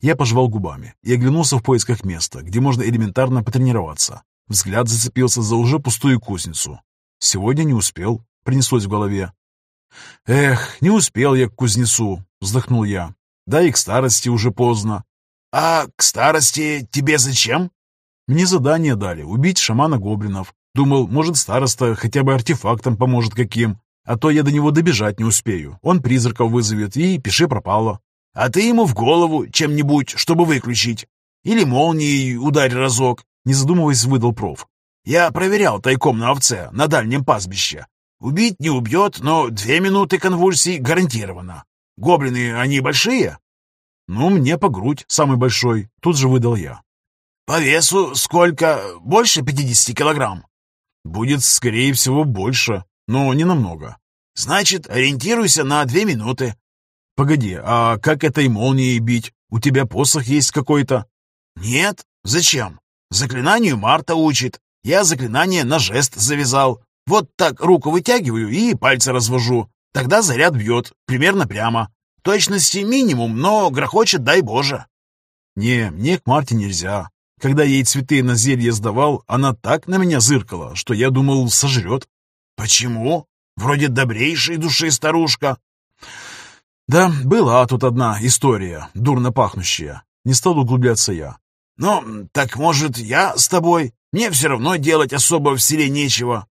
Я пожевал губами и оглянулся в поисках места, где можно элементарно потренироваться. Взгляд зацепился за уже пустую кузницу. Сегодня не успел, принеслось в голове. «Эх, не успел я к кузнецу», — вздохнул я. «Да и к старости уже поздно». «А к старости тебе зачем?» «Мне задание дали — убить шамана гоблинов. Думал, может, староста хотя бы артефактом поможет каким, а то я до него добежать не успею. Он призраков вызовет, и пиши пропало». «А ты ему в голову чем-нибудь, чтобы выключить. Или молнией ударь разок», — не задумываясь, выдал проф. «Я проверял тайком на овце на дальнем пастбище. Убить не убьет, но две минуты конвульсий гарантировано. Гоблины, они большие? Ну, мне по грудь, самый большой. Тут же выдал я. По весу сколько? Больше 50 килограмм? Будет, скорее всего, больше, но не намного. Значит, ориентируйся на две минуты. Погоди, а как этой молнией бить? У тебя посох есть какой-то? Нет. Зачем? Заклинанию Марта учит. Я заклинание на жест завязал. Вот так руку вытягиваю и пальцы развожу. Тогда заряд бьет, примерно прямо. Точности минимум, но грохочет, дай боже. Не, мне к Марте нельзя. Когда ей цветы на зелье сдавал, она так на меня зыркала, что я думал, сожрет. Почему? Вроде добрейшей души старушка. Да, была тут одна история, дурно пахнущая. Не стал углубляться я. Ну, так может, я с тобой? Мне все равно делать особо в селе нечего.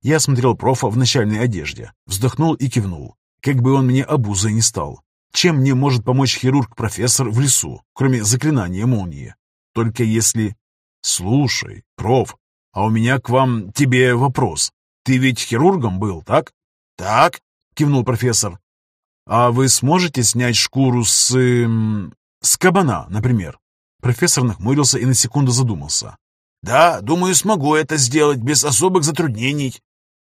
Я осмотрел профа в начальной одежде, вздохнул и кивнул. Как бы он мне обузой не стал. Чем мне может помочь хирург-профессор в лесу, кроме заклинания молнии? Только если... Слушай, проф, а у меня к вам, тебе вопрос. Ты ведь хирургом был, так? Так, кивнул профессор. А вы сможете снять шкуру с... Эм, с кабана, например? Профессор нахмурился и на секунду задумался. «Да, думаю, смогу это сделать без особых затруднений.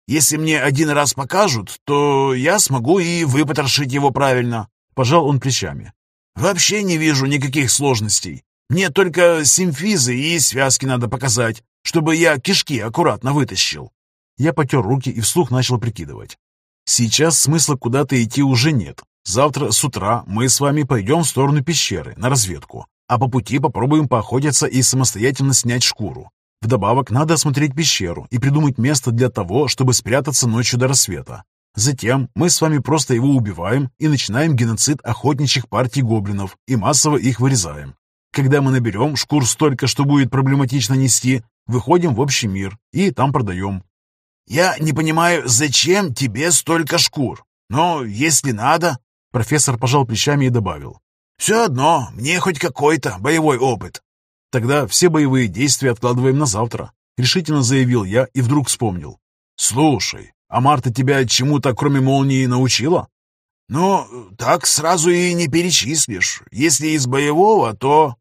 Если мне один раз покажут, то я смогу и выпотрошить его правильно. Пожал он плечами. Вообще не вижу никаких сложностей. Мне только симфизы и связки надо показать, чтобы я кишки аккуратно вытащил. Я потер руки и вслух начал прикидывать. Сейчас смысла куда-то идти уже нет. Завтра с утра мы с вами пойдем в сторону пещеры на разведку, а по пути попробуем поохотиться и самостоятельно снять шкуру. Вдобавок надо осмотреть пещеру и придумать место для того, чтобы спрятаться ночью до рассвета. Затем мы с вами просто его убиваем и начинаем геноцид охотничьих партий гоблинов и массово их вырезаем. Когда мы наберем шкур столько, что будет проблематично нести, выходим в общий мир и там продаем. «Я не понимаю, зачем тебе столько шкур? Но если надо...» Профессор пожал плечами и добавил. «Все одно, мне хоть какой-то боевой опыт». «Тогда все боевые действия откладываем на завтра», — решительно заявил я и вдруг вспомнил. «Слушай, а Марта тебя чему-то, кроме молнии, научила?» «Ну, так сразу и не перечислишь. Если из боевого, то...»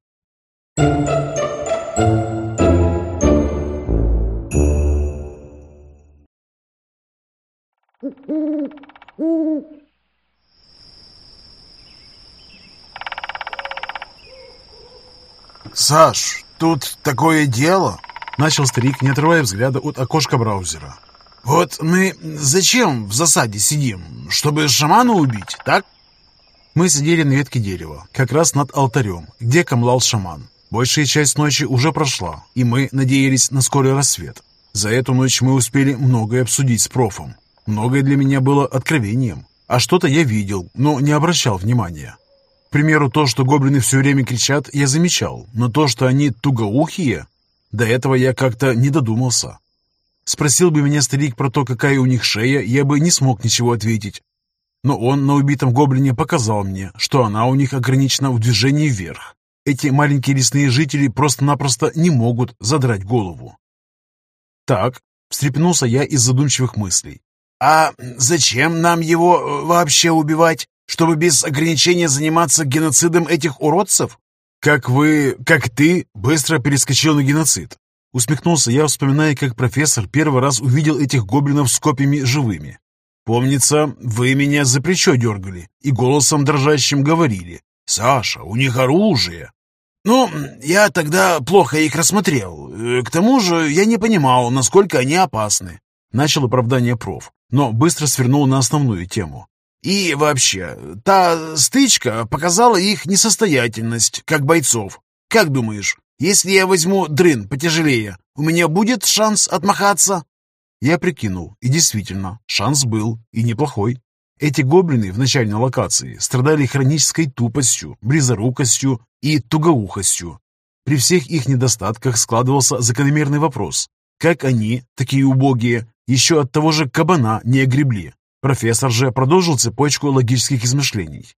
«Саш, тут такое дело!» — начал старик, не отрывая взгляда от окошка браузера. «Вот мы зачем в засаде сидим? Чтобы шамана убить, так?» Мы сидели на ветке дерева, как раз над алтарем, где камлал шаман. Большая часть ночи уже прошла, и мы надеялись на скорый рассвет. За эту ночь мы успели многое обсудить с профом. Многое для меня было откровением, а что-то я видел, но не обращал внимания. К примеру, то, что гоблины все время кричат, я замечал, но то, что они тугоухие, до этого я как-то не додумался. Спросил бы меня старик про то, какая у них шея, я бы не смог ничего ответить. Но он на убитом гоблине показал мне, что она у них ограничена в движении вверх. Эти маленькие лесные жители просто-напросто не могут задрать голову. Так, встрепенулся я из задумчивых мыслей. «А зачем нам его э, вообще убивать? Чтобы без ограничения заниматься геноцидом этих уродцев?» «Как вы, как ты, быстро перескочил на геноцид», Усмехнулся я, вспоминая, как профессор первый раз увидел этих гоблинов с копьями живыми. «Помнится, вы меня за плечо дергали и голосом дрожащим говорили. «Саша, у них оружие!» «Ну, я тогда плохо их рассмотрел. Э, к тому же я не понимал, насколько они опасны». Начал оправдание проф, но быстро свернул на основную тему. «И вообще, та стычка показала их несостоятельность, как бойцов. Как думаешь, если я возьму дрын потяжелее, у меня будет шанс отмахаться?» Я прикинул, и действительно, шанс был, и неплохой. Эти гоблины в начальной локации страдали хронической тупостью, близорукостью и тугоухостью. При всех их недостатках складывался закономерный вопрос. Как они, такие убогие, еще от того же кабана не огребли? Профессор же продолжил цепочку логических измышлений.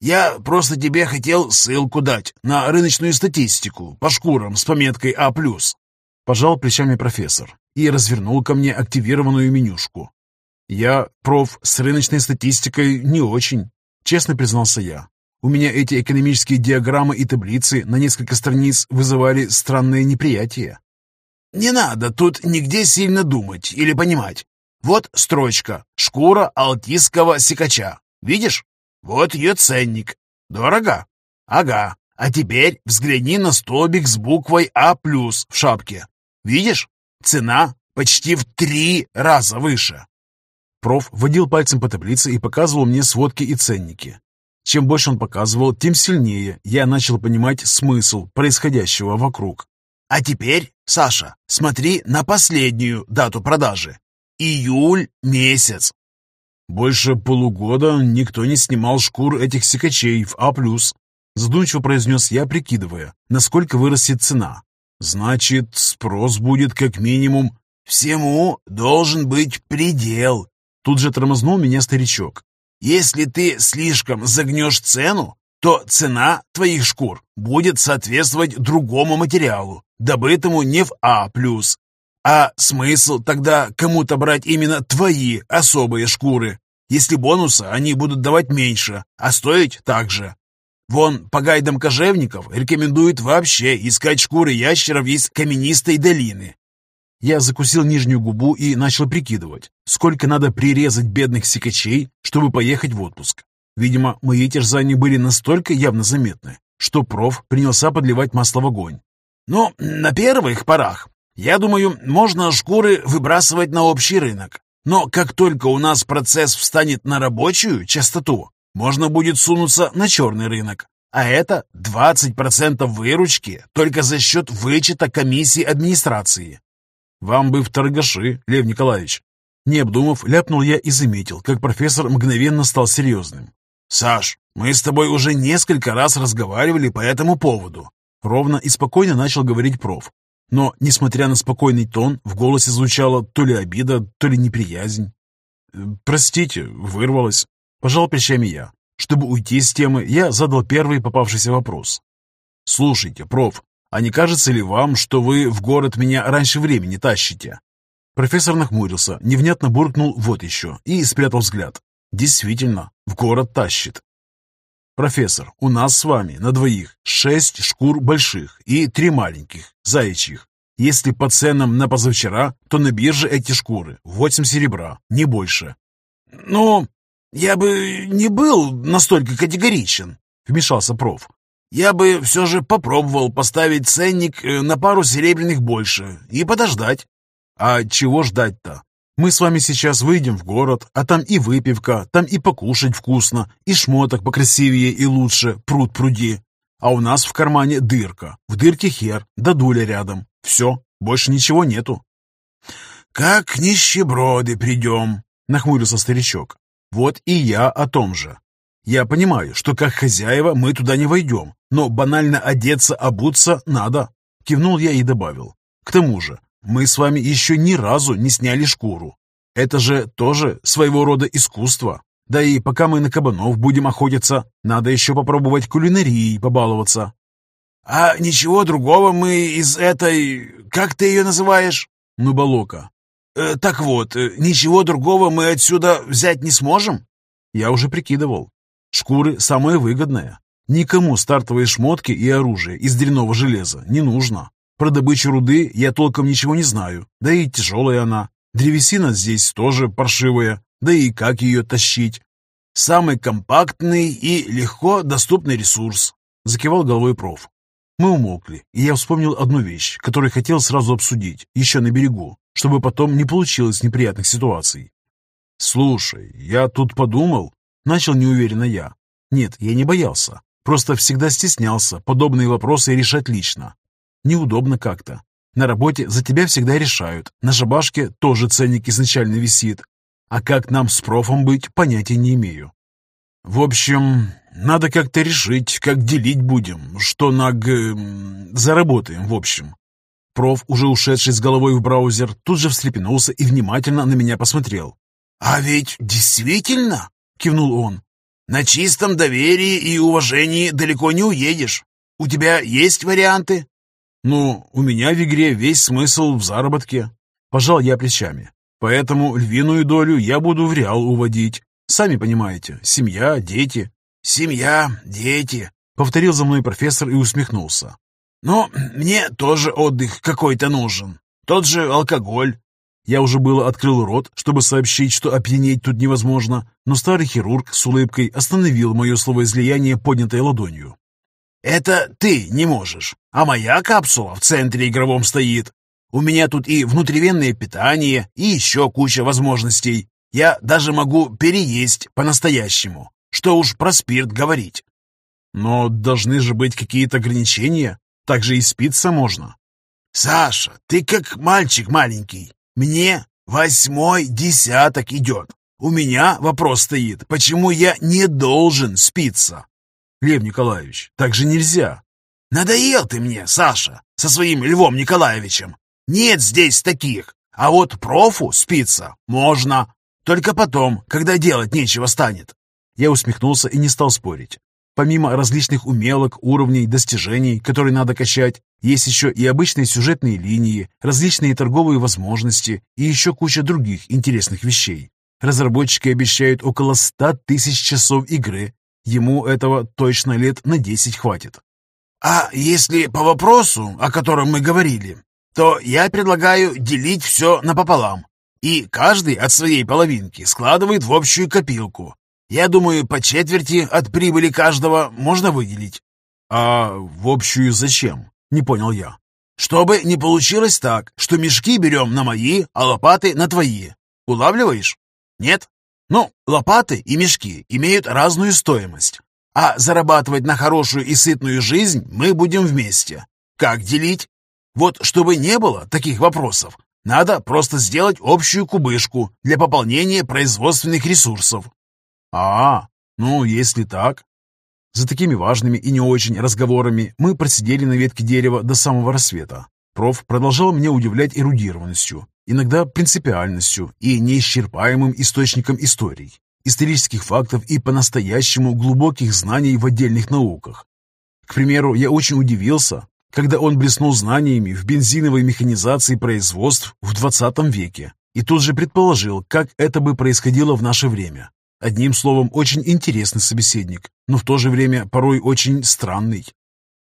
Я просто тебе хотел ссылку дать на рыночную статистику по шкурам с пометкой А+. Пожал плечами профессор и развернул ко мне активированную менюшку. Я, проф, с рыночной статистикой не очень, честно признался я. У меня эти экономические диаграммы и таблицы на несколько страниц вызывали странное неприятие. Не надо тут нигде сильно думать или понимать. Вот строчка «Шкура алтийского сикача». Видишь? Вот ее ценник. Дорого? Ага. А теперь взгляни на столбик с буквой А+, в шапке. Видишь? Цена почти в три раза выше. Проф водил пальцем по таблице и показывал мне сводки и ценники. Чем больше он показывал, тем сильнее я начал понимать смысл происходящего вокруг. А теперь, Саша, смотри на последнюю дату продажи. Июль месяц. «Больше полугода никто не снимал шкур этих сикачей в А+,» задумчиво произнес я, прикидывая, насколько вырастет цена. «Значит, спрос будет как минимум...» «Всему должен быть предел», — тут же тормознул меня старичок. «Если ты слишком загнешь цену, то цена твоих шкур будет соответствовать другому материалу, добытому не в А+. А смысл тогда кому-то брать именно твои особые шкуры, если бонусы они будут давать меньше, а стоить так же? Вон, по гайдам кожевников рекомендуют вообще искать шкуры ящеров из каменистой долины. Я закусил нижнюю губу и начал прикидывать, сколько надо прирезать бедных сикачей, чтобы поехать в отпуск. Видимо, мои терзания были настолько явно заметны, что проф принялся подливать масло в огонь. «Ну, на первых порах, я думаю, можно шкуры выбрасывать на общий рынок. Но как только у нас процесс встанет на рабочую частоту, можно будет сунуться на черный рынок. А это 20% выручки только за счет вычета комиссии администрации. Вам бы в торгаши, Лев Николаевич. Не обдумав, ляпнул я и заметил, как профессор мгновенно стал серьезным. «Саш, мы с тобой уже несколько раз разговаривали по этому поводу». Ровно и спокойно начал говорить проф. Но, несмотря на спокойный тон, в голосе звучала то ли обида, то ли неприязнь. «Простите, вырвалось». Пожал плечами я. Чтобы уйти с темы, я задал первый попавшийся вопрос. «Слушайте, проф, а не кажется ли вам, что вы в город меня раньше времени тащите?» Профессор нахмурился, невнятно буркнул «вот еще» и спрятал взгляд. «Действительно, в город тащит. «Профессор, у нас с вами на двоих шесть шкур больших и три маленьких, заячьих. Если по ценам на позавчера, то на бирже эти шкуры восемь серебра, не больше». «Ну, я бы не был настолько категоричен», — вмешался проф. «Я бы все же попробовал поставить ценник э, на пару серебряных больше и подождать». «А чего ждать-то? Мы с вами сейчас выйдем в город, а там и выпивка, там и покушать вкусно, и шмоток покрасивее и лучше, пруд пруди. А у нас в кармане дырка, в дырке хер, да дуля рядом. Все, больше ничего нету. «Как нищеброды придем», — нахмурился старичок. «Вот и я о том же. Я понимаю, что как хозяева мы туда не войдем, но банально одеться, обуться надо», — кивнул я и добавил. «К тому же, мы с вами еще ни разу не сняли шкуру. Это же тоже своего рода искусство. Да и пока мы на кабанов будем охотиться, надо еще попробовать кулинарией побаловаться. А ничего другого мы из этой... Как ты ее называешь? Нубалока. Э, так вот, э, ничего другого мы отсюда взять не сможем? Я уже прикидывал. Шкуры самое выгодное. Никому стартовые шмотки и оружие из дряного железа не нужно. Про добычу руды я толком ничего не знаю, да и тяжелая она. Древесина здесь тоже паршивая, да и как ее тащить? Самый компактный и легко доступный ресурс, закивал головой проф. Мы умолкли, и я вспомнил одну вещь, которую хотел сразу обсудить, еще на берегу, чтобы потом не получилось неприятных ситуаций. «Слушай, я тут подумал...» — начал неуверенно я. Нет, я не боялся, просто всегда стеснялся подобные вопросы решать лично. Неудобно как-то. На работе за тебя всегда решают. На шабашке тоже ценник изначально висит. А как нам с профом быть, понятия не имею. В общем, надо как-то решить, как делить будем, что на г... заработаем, в общем. Проф, уже ушедший с головой в браузер, тут же встрепенулся и внимательно на меня посмотрел. «А ведь действительно?» — кивнул он. «На чистом доверии и уважении далеко не уедешь. У тебя есть варианты?» «Ну, у меня в игре весь смысл в заработке», — пожал я плечами. «Поэтому львиную долю я буду в реал уводить. Сами понимаете, семья, дети». «Семья, дети», — повторил за мной профессор и усмехнулся. «Но мне тоже отдых какой-то нужен. Тот же алкоголь». Я уже было открыл рот, чтобы сообщить, что опьянеть тут невозможно, но старый хирург с улыбкой остановил мое словоизлияние поднятой ладонью. Это ты не можешь, а моя капсула в центре игровом стоит. У меня тут и внутривенное питание, и еще куча возможностей. Я даже могу переесть по-настоящему. Что уж про спирт говорить. Но должны же быть какие-то ограничения. Так же и спиться можно. Саша, ты как мальчик маленький. Мне восьмой десяток идет. У меня вопрос стоит, почему я не должен спиться? Лев Николаевич, так же нельзя. Надоел ты мне, Саша, со своим Львом Николаевичем. Нет здесь таких. А вот профу спиться можно. Только потом, когда делать нечего станет. Я усмехнулся и не стал спорить. Помимо различных умелок, уровней, достижений, которые надо качать, есть еще и обычные сюжетные линии, различные торговые возможности и еще куча других интересных вещей. Разработчики обещают около 100 тысяч часов игры, Ему этого точно лет на десять хватит. А если по вопросу, о котором мы говорили, то я предлагаю делить все напополам. И каждый от своей половинки складывает в общую копилку. Я думаю, по четверти от прибыли каждого можно выделить». «А в общую зачем?» — не понял я. «Чтобы не получилось так, что мешки берем на мои, а лопаты на твои. Улавливаешь? Нет? Ну, лопаты и мешки имеют разную стоимость. А зарабатывать на хорошую и сытную жизнь мы будем вместе. Как делить? Вот чтобы не было таких вопросов, надо просто сделать общую кубышку для пополнения производственных ресурсов. А, ну, если так. За такими важными и не очень разговорами мы просидели на ветке дерева до самого рассвета. Проф продолжал меня удивлять эрудированностью, иногда принципиальностью и неисчерпаемым источником историй, исторических фактов и по-настоящему глубоких знаний в отдельных науках. К примеру, я очень удивился, когда он блеснул знаниями в бензиновой механизации производств в 20 веке и тут же предположил, как это бы происходило в наше время. Одним словом, очень интересный собеседник, но в то же время порой очень странный.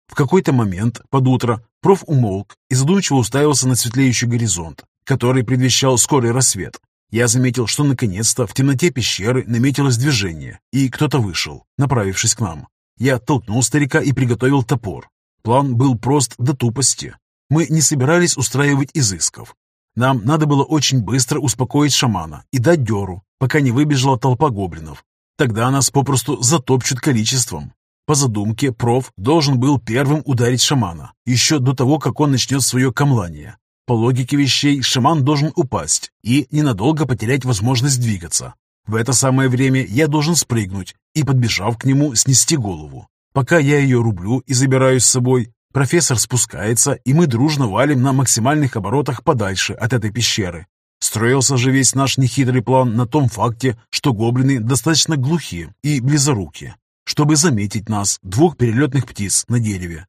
В какой-то момент, под утро, проф умолк и задумчиво уставился на светлеющий горизонт, который предвещал скорый рассвет. Я заметил, что наконец-то в темноте пещеры наметилось движение, и кто-то вышел, направившись к нам. Я оттолкнул старика и приготовил топор. План был прост до тупости. Мы не собирались устраивать изысков. Нам надо было очень быстро успокоить шамана и дать дёру, пока не выбежала толпа гоблинов. Тогда нас попросту затопчут количеством. По задумке, проф должен был первым ударить шамана, еще до того, как он начнет свое камлание. По логике вещей, шаман должен упасть и ненадолго потерять возможность двигаться. В это самое время я должен спрыгнуть и, подбежав к нему, снести голову. Пока я ее рублю и забираю с собой, профессор спускается, и мы дружно валим на максимальных оборотах подальше от этой пещеры. Строился же весь наш нехитрый план на том факте, что гоблины достаточно глухие и близоруки, чтобы заметить нас, двух перелетных птиц на дереве.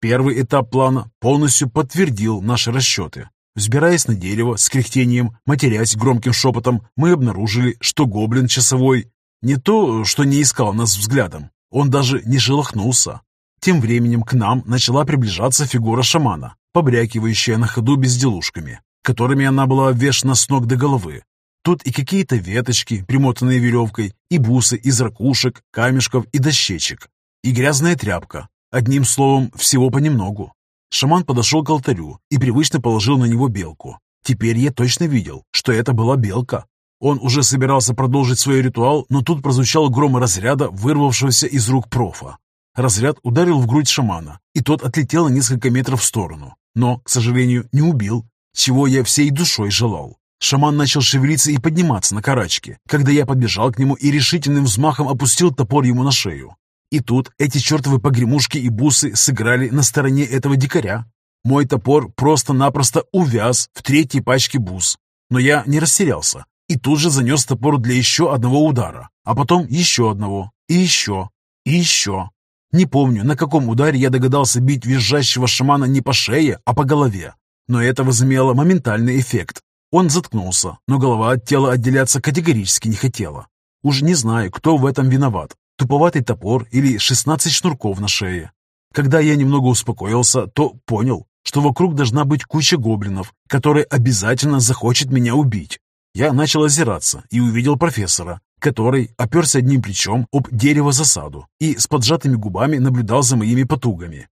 Первый этап плана полностью подтвердил наши расчеты. Взбираясь на дерево с кряхтением, матерясь громким шепотом, мы обнаружили, что гоблин часовой не то, что не искал нас взглядом, он даже не шелохнулся. Тем временем к нам начала приближаться фигура шамана, побрякивающая на ходу безделушками, которыми она была обвешана с ног до головы. Тут и какие-то веточки, примотанные веревкой, и бусы из ракушек, камешков и дощечек, и грязная тряпка. Одним словом, всего понемногу. Шаман подошел к алтарю и привычно положил на него белку. Теперь я точно видел, что это была белка, он уже собирался продолжить свой ритуал, но тут прозвучал гром разряда, вырвавшегося из рук профа. Разряд ударил в грудь шамана, и тот отлетел на несколько метров в сторону. Но, к сожалению, не убил, чего я всей душой желал. Шаман начал шевелиться и подниматься на карачке, когда я подбежал к нему и решительным взмахом опустил топор ему на шею. И тут эти чертовы погремушки и бусы сыграли на стороне этого дикаря. Мой топор просто-напросто увяз в третьей пачке бус. Но я не растерялся и тут же занес топор для еще одного удара, а потом еще одного, и еще, и еще. Не помню, на каком ударе я догадался бить визжащего шамана не по шее, а по голове, но это возымело моментальный эффект. Он заткнулся, но голова от тела отделяться категорически не хотела. Уж не знаю, кто в этом виноват, туповатый топор или 16 шнурков на шее. Когда я немного успокоился, то понял, что вокруг должна быть куча гоблинов, которые обязательно захочет меня убить. Я начал озираться и увидел профессора, который оперся одним плечом об дерево засаду и с поджатыми губами наблюдал за моими потугами.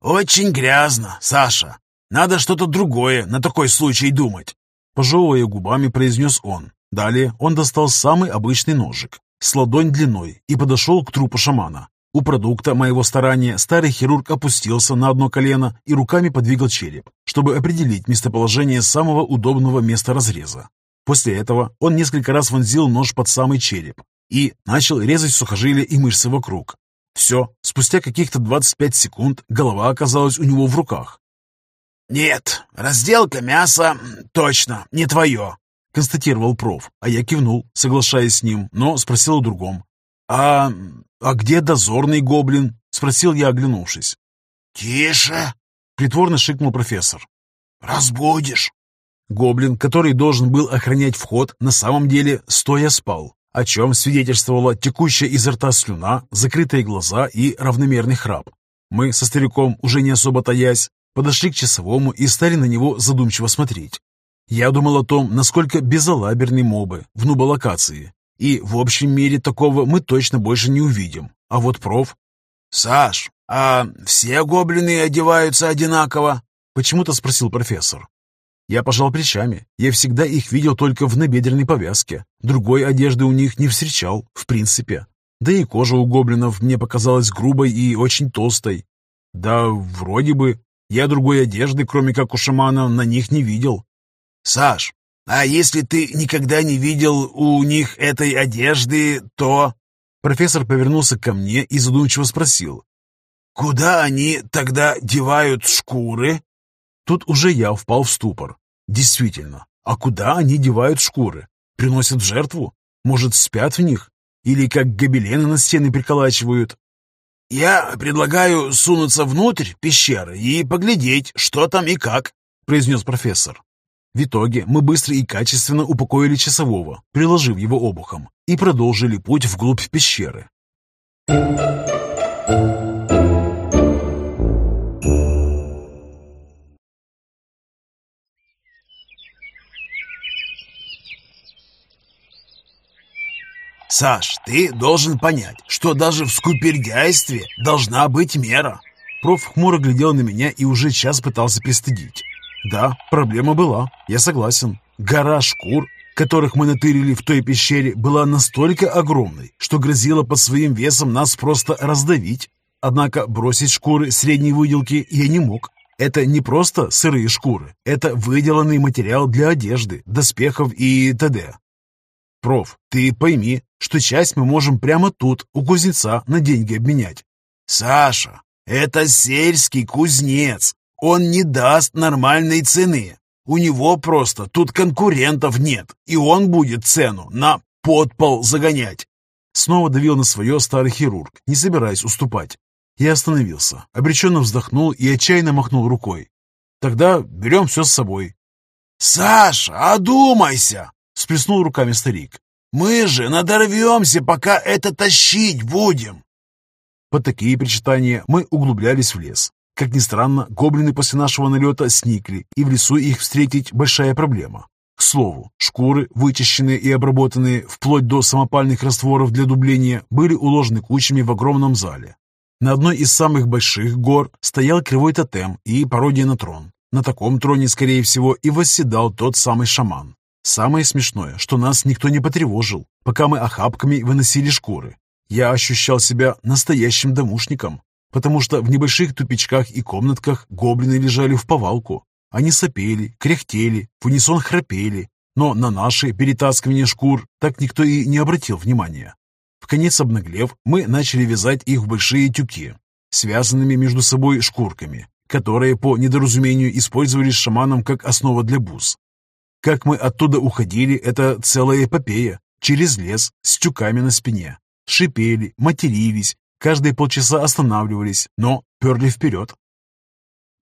«Очень грязно, Саша. Надо что-то другое на такой случай думать», пожевывая губами, произнес он. Далее он достал самый обычный ножик с ладонь длиной и подошел к трупу шамана. У продукта моего старания старый хирург опустился на одно колено и руками подвигал череп, чтобы определить местоположение самого удобного места разреза. После этого он несколько раз вонзил нож под самый череп и начал резать сухожилия и мышцы вокруг. Все, спустя каких-то 25 секунд голова оказалась у него в руках. «Нет, разделка мяса точно не твое», — констатировал проф, а я кивнул, соглашаясь с ним, но спросил о другом. «А, а где дозорный гоблин?» — спросил я, оглянувшись. «Тише!» — притворно шикнул профессор. «Разбудишь!» Гоблин, который должен был охранять вход, на самом деле стоя спал, о чем свидетельствовала текущая изо рта слюна, закрытые глаза и равномерный храп. Мы со стариком, уже не особо таясь, подошли к часовому и стали на него задумчиво смотреть. Я думал о том, насколько безалаберны мобы в нуболокации, И в общем мире такого мы точно больше не увидим. А вот проф... «Саш, а все гоблины одеваются одинаково?» Почему-то спросил профессор. Я пожал плечами. Я всегда их видел только в набедренной повязке. Другой одежды у них не встречал, в принципе. Да и кожа у гоблинов мне показалась грубой и очень толстой. Да, вроде бы. Я другой одежды, кроме как у шамана, на них не видел. «Саш, а если ты никогда не видел у них этой одежды, то...» Профессор повернулся ко мне и задумчиво спросил. «Куда они тогда девают шкуры?» Тут уже я впал в ступор. Действительно, а куда они девают шкуры? Приносят в жертву? Может, спят в них? Или как гобелены на стены приколачивают? «Я предлагаю сунуться внутрь пещеры и поглядеть, что там и как», — произнес профессор. В итоге мы быстро и качественно упокоили часового, приложив его обухом, и продолжили путь вглубь пещеры. «Саш, ты должен понять, что даже в скупердяйстве должна быть мера». Проф хмуро глядел на меня и уже час пытался пристыдить. Да, проблема была, я согласен. Гора шкур, которых мы натырили в той пещере, была настолько огромной, что грозила под своим весом нас просто раздавить. Однако бросить шкуры средней выделки я не мог. Это не просто сырые шкуры, это выделанный материал для одежды, доспехов и т.д. Проф, ты пойми, что часть мы можем прямо тут, у кузнеца, на деньги обменять. Саша, это сельский кузнец. Он не даст нормальной цены. У него просто тут конкурентов нет, и он будет цену на подпол загонять. Снова давил на свое старый хирург, не собираясь уступать. Я остановился, обреченно вздохнул и отчаянно махнул рукой. Тогда берем все с собой. «Саша, одумайся!» Сплеснул руками старик. «Мы же надорвемся, пока это тащить будем!» Под такие причитания мы углублялись в лес. Как ни странно, гоблины после нашего налета сникли, и в лесу их встретить большая проблема. К слову, шкуры, вычищенные и обработанные вплоть до самопальных растворов для дубления, были уложены кучами в огромном зале. На одной из самых больших гор стоял кривой тотем и пародия на трон. На таком троне, скорее всего, и восседал тот самый шаман. Самое смешное, что нас никто не потревожил, пока мы охапками выносили шкуры. Я ощущал себя настоящим домушником, потому что в небольших тупичках и комнатках гоблины лежали в повалку. Они сопели, кряхтели, в унисон храпели, но на наши перетаскивание шкур так никто и не обратил внимания. В конец обнаглев, мы начали вязать их в большие тюки, связанными между собой шкурками, которые по недоразумению использовались шаманом как основа для бус. Как мы оттуда уходили, это целая эпопея. Через лес, с тюками на спине. Шипели, матерились, каждые полчаса останавливались, но перли вперед.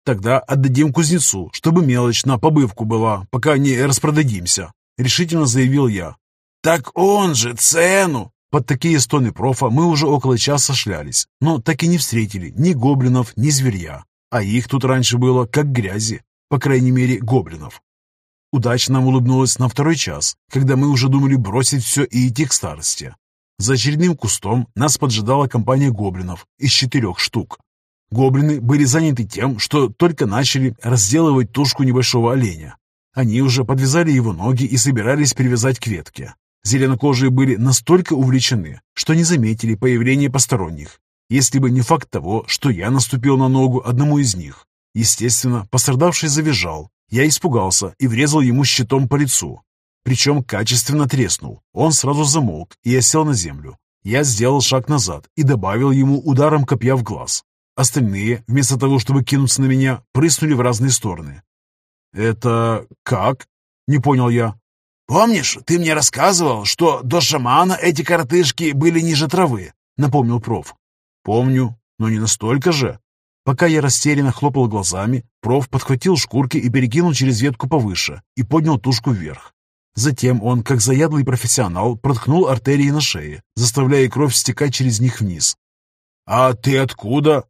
Тогда отдадим кузнецу, чтобы мелочь на побывку была, пока не распродадимся, решительно заявил я. Так он же цену! Под такие стоны профа мы уже около часа шлялись, но так и не встретили ни гоблинов, ни зверья. А их тут раньше было как грязи, по крайней мере гоблинов. Удача нам улыбнулась на второй час, когда мы уже думали бросить все и идти к старости. За очередным кустом нас поджидала компания гоблинов из четырех штук. Гоблины были заняты тем, что только начали разделывать тушку небольшого оленя. Они уже подвязали его ноги и собирались привязать к ветке. Зеленокожие были настолько увлечены, что не заметили появления посторонних, если бы не факт того, что я наступил на ногу одному из них. Естественно, пострадавший завизжал, я испугался и врезал ему щитом по лицу. Причем качественно треснул. Он сразу замолк, и я сел на землю. Я сделал шаг назад и добавил ему ударом копья в глаз. Остальные, вместо того, чтобы кинуться на меня, прыснули в разные стороны. «Это как?» — не понял я. «Помнишь, ты мне рассказывал, что до шамана эти коротышки были ниже травы?» — напомнил проф. «Помню, но не настолько же. Пока я растерянно хлопал глазами, проф подхватил шкурки и перекинул через ветку повыше и поднял тушку вверх. Затем он, как заядлый профессионал, проткнул артерии на шее, заставляя кровь стекать через них вниз. «А ты откуда?»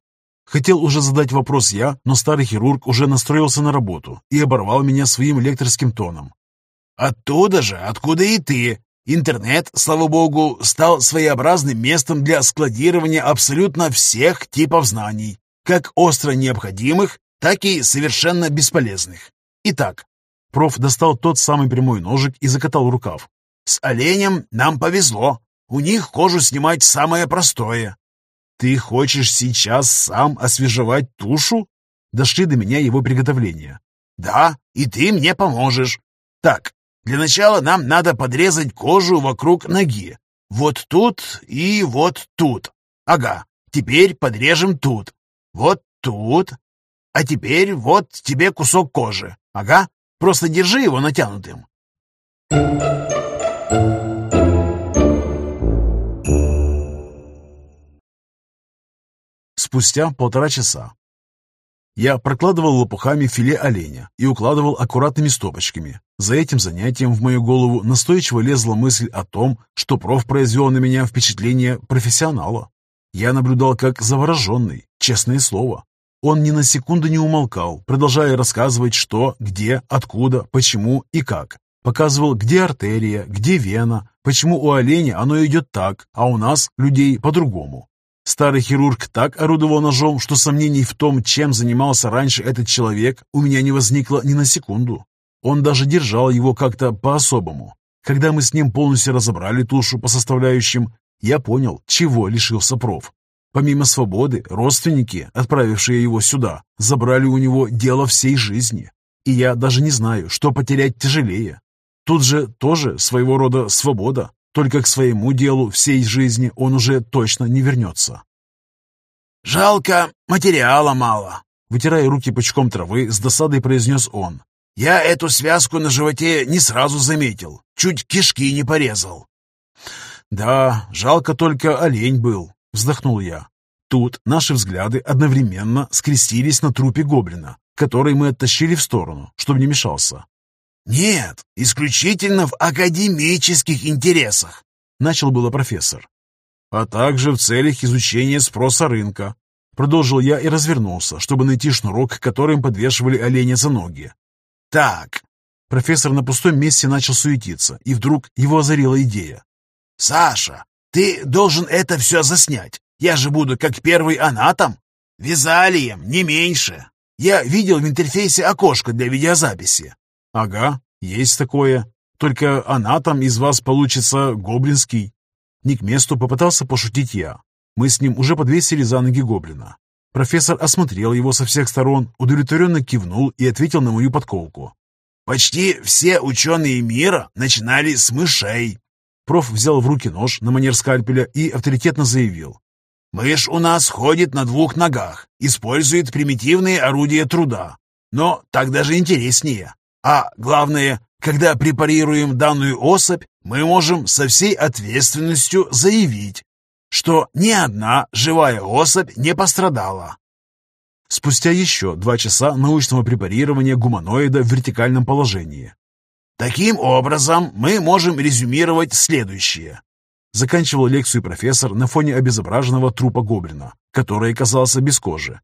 Хотел уже задать вопрос я, но старый хирург уже настроился на работу и оборвал меня своим лекторским тоном. «Оттуда же, откуда и ты. Интернет, слава богу, стал своеобразным местом для складирования абсолютно всех типов знаний, как остро необходимых, так и совершенно бесполезных. Итак, проф достал тот самый прямой ножик и закатал рукав. С оленем нам повезло. У них кожу снимать самое простое. Ты хочешь сейчас сам освежевать тушу? Дошли до меня его приготовления. Да, и ты мне поможешь. Так, для начала нам надо подрезать кожу вокруг ноги. Вот тут и вот тут. Ага, теперь подрежем тут. Вот тут. А теперь вот тебе кусок кожи. Ага, просто держи его натянутым. Спустя полтора часа я прокладывал лопухами филе оленя и укладывал аккуратными стопочками. За этим занятием в мою голову настойчиво лезла мысль о том, что проф произвел на меня впечатление профессионала. Я наблюдал как завороженный, честное слово. Он ни на секунду не умолкал, продолжая рассказывать, что, где, откуда, почему и как. Показывал, где артерия, где вена, почему у оленя оно идет так, а у нас, людей, по-другому. Старый хирург так орудовал ножом, что сомнений в том, чем занимался раньше этот человек, у меня не возникло ни на секунду. Он даже держал его как-то по-особому. Когда мы с ним полностью разобрали тушу по составляющим, я понял, чего лишился проф. Помимо свободы, родственники, отправившие его сюда, забрали у него дело всей жизни. И я даже не знаю, что потерять тяжелее. Тут же тоже своего рода свобода, только к своему делу всей жизни он уже точно не вернется. «Жалко, материала мало», — вытирая руки пучком травы, с досадой произнес он. «Я эту связку на животе не сразу заметил, чуть кишки не порезал». «Да, жалко только олень был», — вздохнул я. Тут наши взгляды одновременно скрестились на трупе гоблина, который мы оттащили в сторону, чтобы не мешался. «Нет, исключительно в академических интересах», — начал было профессор. «А также в целях изучения спроса рынка», — продолжил я и развернулся, чтобы найти шнурок, которым подвешивали оленя за ноги. «Так». Профессор на пустом месте начал суетиться, и вдруг его озарила идея. «Саша, ты должен это все заснять. Я же буду как первый анатом. Вязалием, не меньше. Я видел в интерфейсе окошко для видеозаписи. «Ага, есть такое. Только она там из вас получится гоблинский». Не к месту попытался пошутить я. Мы с ним уже подвесили за ноги гоблина. Профессор осмотрел его со всех сторон, удовлетворенно кивнул и ответил на мою подколку. «Почти все ученые мира начинали с мышей». Проф взял в руки нож на манер скальпеля и авторитетно заявил. «Мышь у нас ходит на двух ногах, использует примитивные орудия труда. Но так даже интереснее. А главное, когда препарируем данную особь, мы можем со всей ответственностью заявить, что ни одна живая особь не пострадала. Спустя еще два часа научного препарирования гуманоида в вертикальном положении. Таким образом, мы можем резюмировать следующее. Заканчивал лекцию профессор на фоне обезображенного трупа гоблина, который оказался без кожи.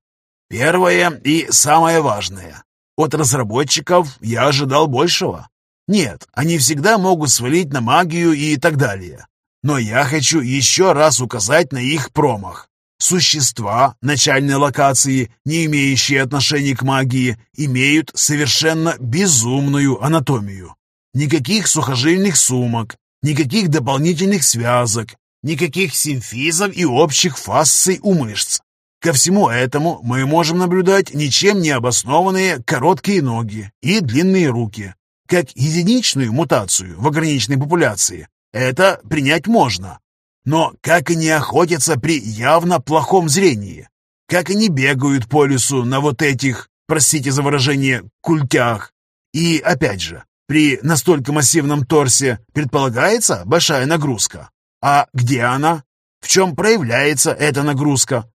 Первое и самое важное. От разработчиков я ожидал большего. Нет, они всегда могут свалить на магию и так далее. Но я хочу еще раз указать на их промах. Существа начальной локации, не имеющие отношения к магии, имеют совершенно безумную анатомию. Никаких сухожильных сумок, никаких дополнительных связок, никаких симфизов и общих фасций у мышц. Ко всему этому мы можем наблюдать ничем не обоснованные короткие ноги и длинные руки. Как единичную мутацию в ограниченной популяции это принять можно. Но как они охотятся при явно плохом зрении? Как они бегают по лесу на вот этих, простите за выражение, культях? И опять же, при настолько массивном торсе предполагается большая нагрузка. А где она? В чем проявляется эта нагрузка?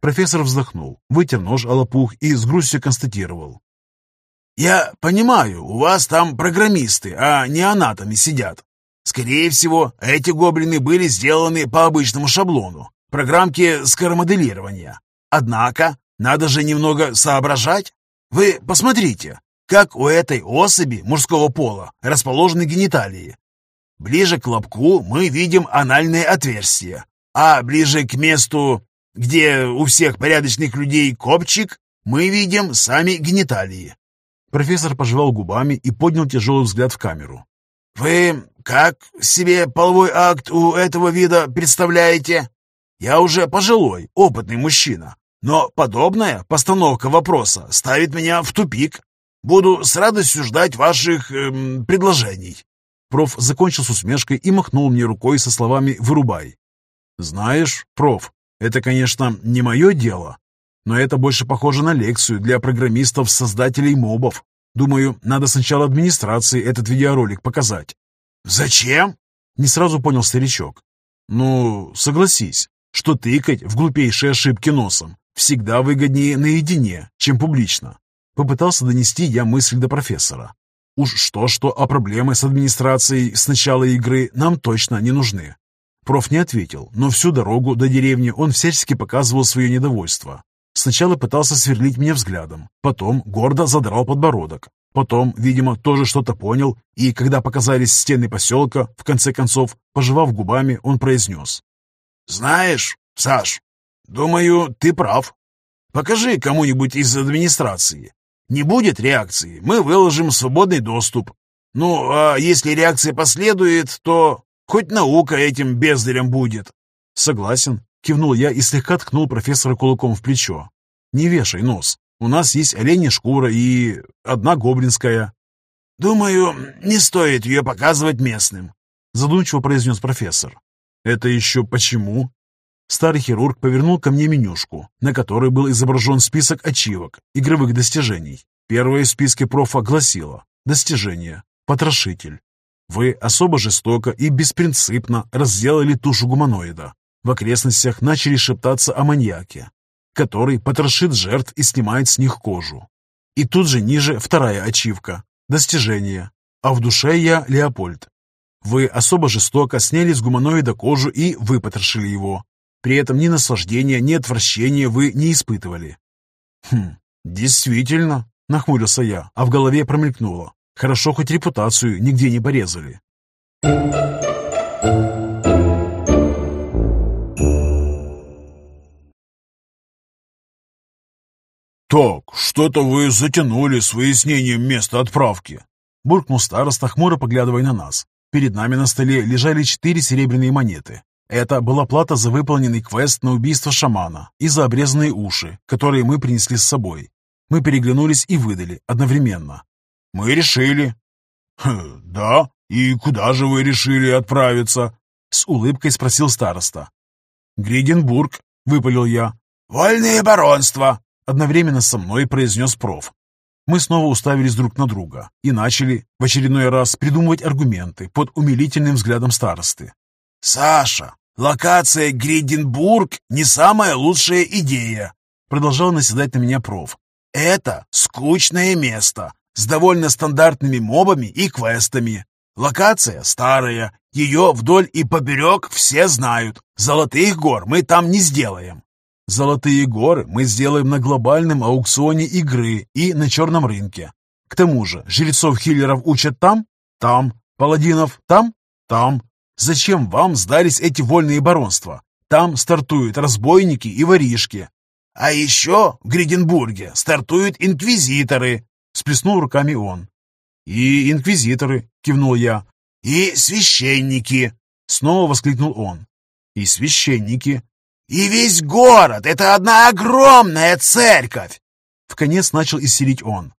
Профессор вздохнул, вытер нож о лопух и с грустью констатировал. «Я понимаю, у вас там программисты, а не анатомы сидят. Скорее всего, эти гоблины были сделаны по обычному шаблону, программке скоромоделирования. Однако, надо же немного соображать. Вы посмотрите, как у этой особи мужского пола расположены гениталии. Ближе к лобку мы видим анальное отверстие, а ближе к месту, где у всех порядочных людей копчик, мы видим сами гениталии. Профессор пожевал губами и поднял тяжелый взгляд в камеру. «Вы как себе половой акт у этого вида представляете? Я уже пожилой, опытный мужчина, но подобная постановка вопроса ставит меня в тупик. Буду с радостью ждать ваших эм, предложений». Проф закончил с усмешкой и махнул мне рукой со словами «вырубай». «Знаешь, проф, это, конечно, не мое дело, но это больше похоже на лекцию для программистов-создателей мобов. Думаю, надо сначала администрации этот видеоролик показать». «Зачем?» — не сразу понял старичок. «Ну, согласись, что тыкать в глупейшие ошибки носом всегда выгоднее наедине, чем публично». Попытался донести я мысль до профессора. Уж что-что, а проблемы с администрацией с начала игры нам точно не нужны. Проф не ответил, но всю дорогу до деревни он всячески показывал свое недовольство. Сначала пытался сверлить меня взглядом, потом гордо задрал подбородок. Потом, видимо, тоже что-то понял, и когда показались стены поселка, в конце концов, пожевав губами, он произнес. «Знаешь, Саш, думаю, ты прав. Покажи кому-нибудь из администрации. Не будет реакции, мы выложим свободный доступ. Ну, а если реакция последует, то хоть наука этим бездарям будет». «Согласен», — кивнул я и слегка ткнул профессора кулаком в плечо. «Не вешай нос. У нас есть оленья шкура и одна гоблинская». «Думаю, не стоит ее показывать местным», — задумчиво произнес профессор. «Это еще почему?» Старый хирург повернул ко мне менюшку, на которой был изображен список ачивок, игровых достижений. Первое в списке профа гласило «Достижение. Потрошитель. Вы особо жестоко и беспринципно разделали тушу гуманоида. В окрестностях начали шептаться о маньяке который потрошит жертв и снимает с них кожу. И тут же ниже вторая ачивка – достижение. А в душе я Леопольд. Вы особо жестоко сняли с гуманоида кожу и выпотрошили его. При этом ни наслаждения, ни отвращения вы не испытывали. Хм, действительно, нахмурился я, а в голове промелькнуло. Хорошо, хоть репутацию нигде не порезали. «Так, что-то вы затянули с выяснением места отправки», — буркнул староста, хмуро поглядывая на нас. Перед нами на столе лежали четыре серебряные монеты. Это была плата за выполненный квест на убийство шамана и за обрезанные уши, которые мы принесли с собой. Мы переглянулись и выдали одновременно. «Мы решили». «Хм, «Да? И куда же вы решили отправиться?» С улыбкой спросил староста. «Гриденбург», — выпалил я. «Вольные баронства», Одновременно со мной произнес проф. Мы снова уставились друг на друга и начали в очередной раз придумывать аргументы под умилительным взглядом старосты. «Саша, локация Гриденбург не самая лучшая идея», продолжал наседать на меня проф. «Это скучное место с довольно стандартными мобами и квестами. Локация старая, ее вдоль и поперек все знают. Золотых гор мы там не сделаем. Золотые горы мы сделаем на глобальном аукционе игры и на черном рынке. К тому же, жрецов-хиллеров учат там? Там. Паладинов там? Там. Зачем вам сдались эти вольные баронства? Там стартуют разбойники и воришки. А еще в Гриденбурге стартуют инквизиторы, сплеснул руками он. И инквизиторы, кивнул я. И священники, снова воскликнул он. И священники, и весь город — это одна огромная церковь!» В конец начал исселить он.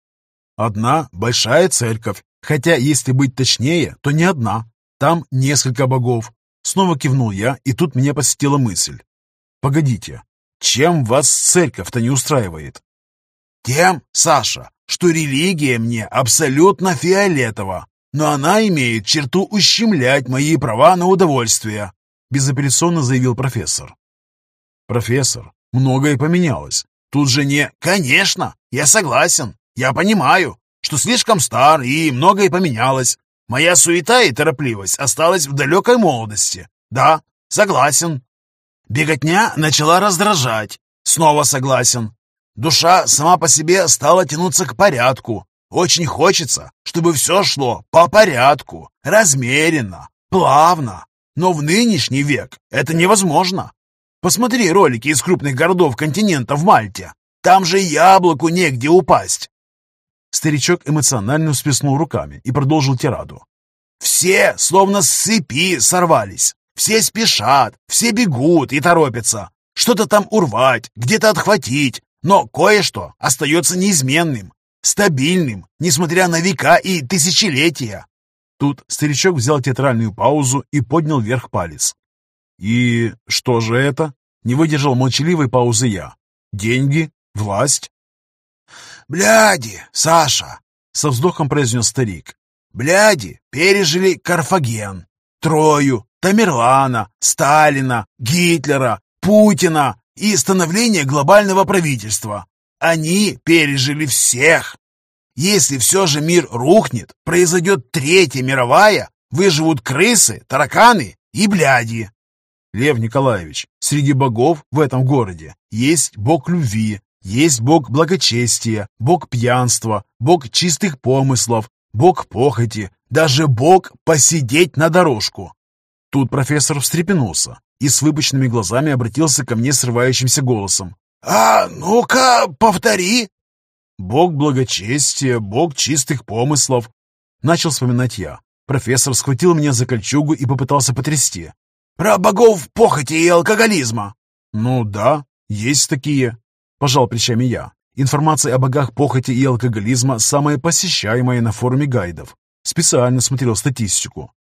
«Одна большая церковь, хотя, если быть точнее, то не одна. Там несколько богов». Снова кивнул я, и тут меня посетила мысль. «Погодите, чем вас церковь-то не устраивает?» «Тем, Саша, что религия мне абсолютно фиолетова, но она имеет черту ущемлять мои права на удовольствие», безапелляционно заявил профессор. «Профессор, многое поменялось. Тут же не...» «Конечно, я согласен. Я понимаю, что слишком стар и многое поменялось. Моя суета и торопливость осталась в далекой молодости. Да, согласен. Беготня начала раздражать. Снова согласен. Душа сама по себе стала тянуться к порядку. Очень хочется, чтобы все шло по порядку, размеренно, плавно. Но в нынешний век это невозможно. Посмотри ролики из крупных городов континента в Мальте. Там же яблоку негде упасть. Старичок эмоционально всплеснул руками и продолжил тираду. Все словно с цепи сорвались. Все спешат, все бегут и торопятся. Что-то там урвать, где-то отхватить. Но кое-что остается неизменным, стабильным, несмотря на века и тысячелетия. Тут старичок взял театральную паузу и поднял вверх палец. «И что же это?» — не выдержал молчаливой паузы я. «Деньги? Власть?» «Бляди, Саша!» — со вздохом произнес старик. «Бляди пережили Карфаген, Трою, Тамерлана, Сталина, Гитлера, Путина и становление глобального правительства. Они пережили всех. Если все же мир рухнет, произойдет Третья мировая, выживут крысы, тараканы и бляди. Лев Николаевич, среди богов в этом городе есть бог любви, есть бог благочестия, бог пьянства, бог чистых помыслов, бог похоти, даже бог посидеть на дорожку. Тут профессор встрепенулся и с выпученными глазами обратился ко мне срывающимся голосом. «А ну-ка, повтори!» «Бог благочестия, бог чистых помыслов», — начал вспоминать я. Профессор схватил меня за кольчугу и попытался потрясти. «Про богов похоти и алкоголизма!» «Ну да, есть такие», — пожал плечами я. Информация о богах похоти и алкоголизма самая посещаемая на форуме гайдов. Специально смотрел статистику.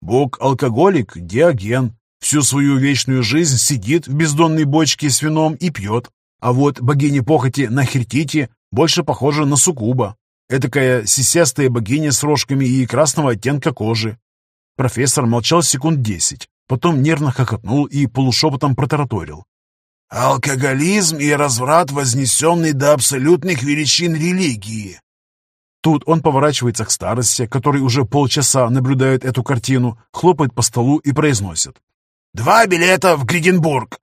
Бог-алкоголик – Диоген. Всю свою вечную жизнь сидит в бездонной бочке с вином и пьет. А вот богиня похоти на Хертите больше похожа на суккуба. Этакая сисястая богиня с рожками и красного оттенка кожи. Профессор молчал секунд десять, потом нервно хохотнул и полушепотом протараторил. «Алкоголизм и разврат, вознесенный до абсолютных величин религии. Тут он поворачивается к старости, который уже полчаса наблюдает эту картину, хлопает по столу и произносит. «Два билета в Гриденбург!»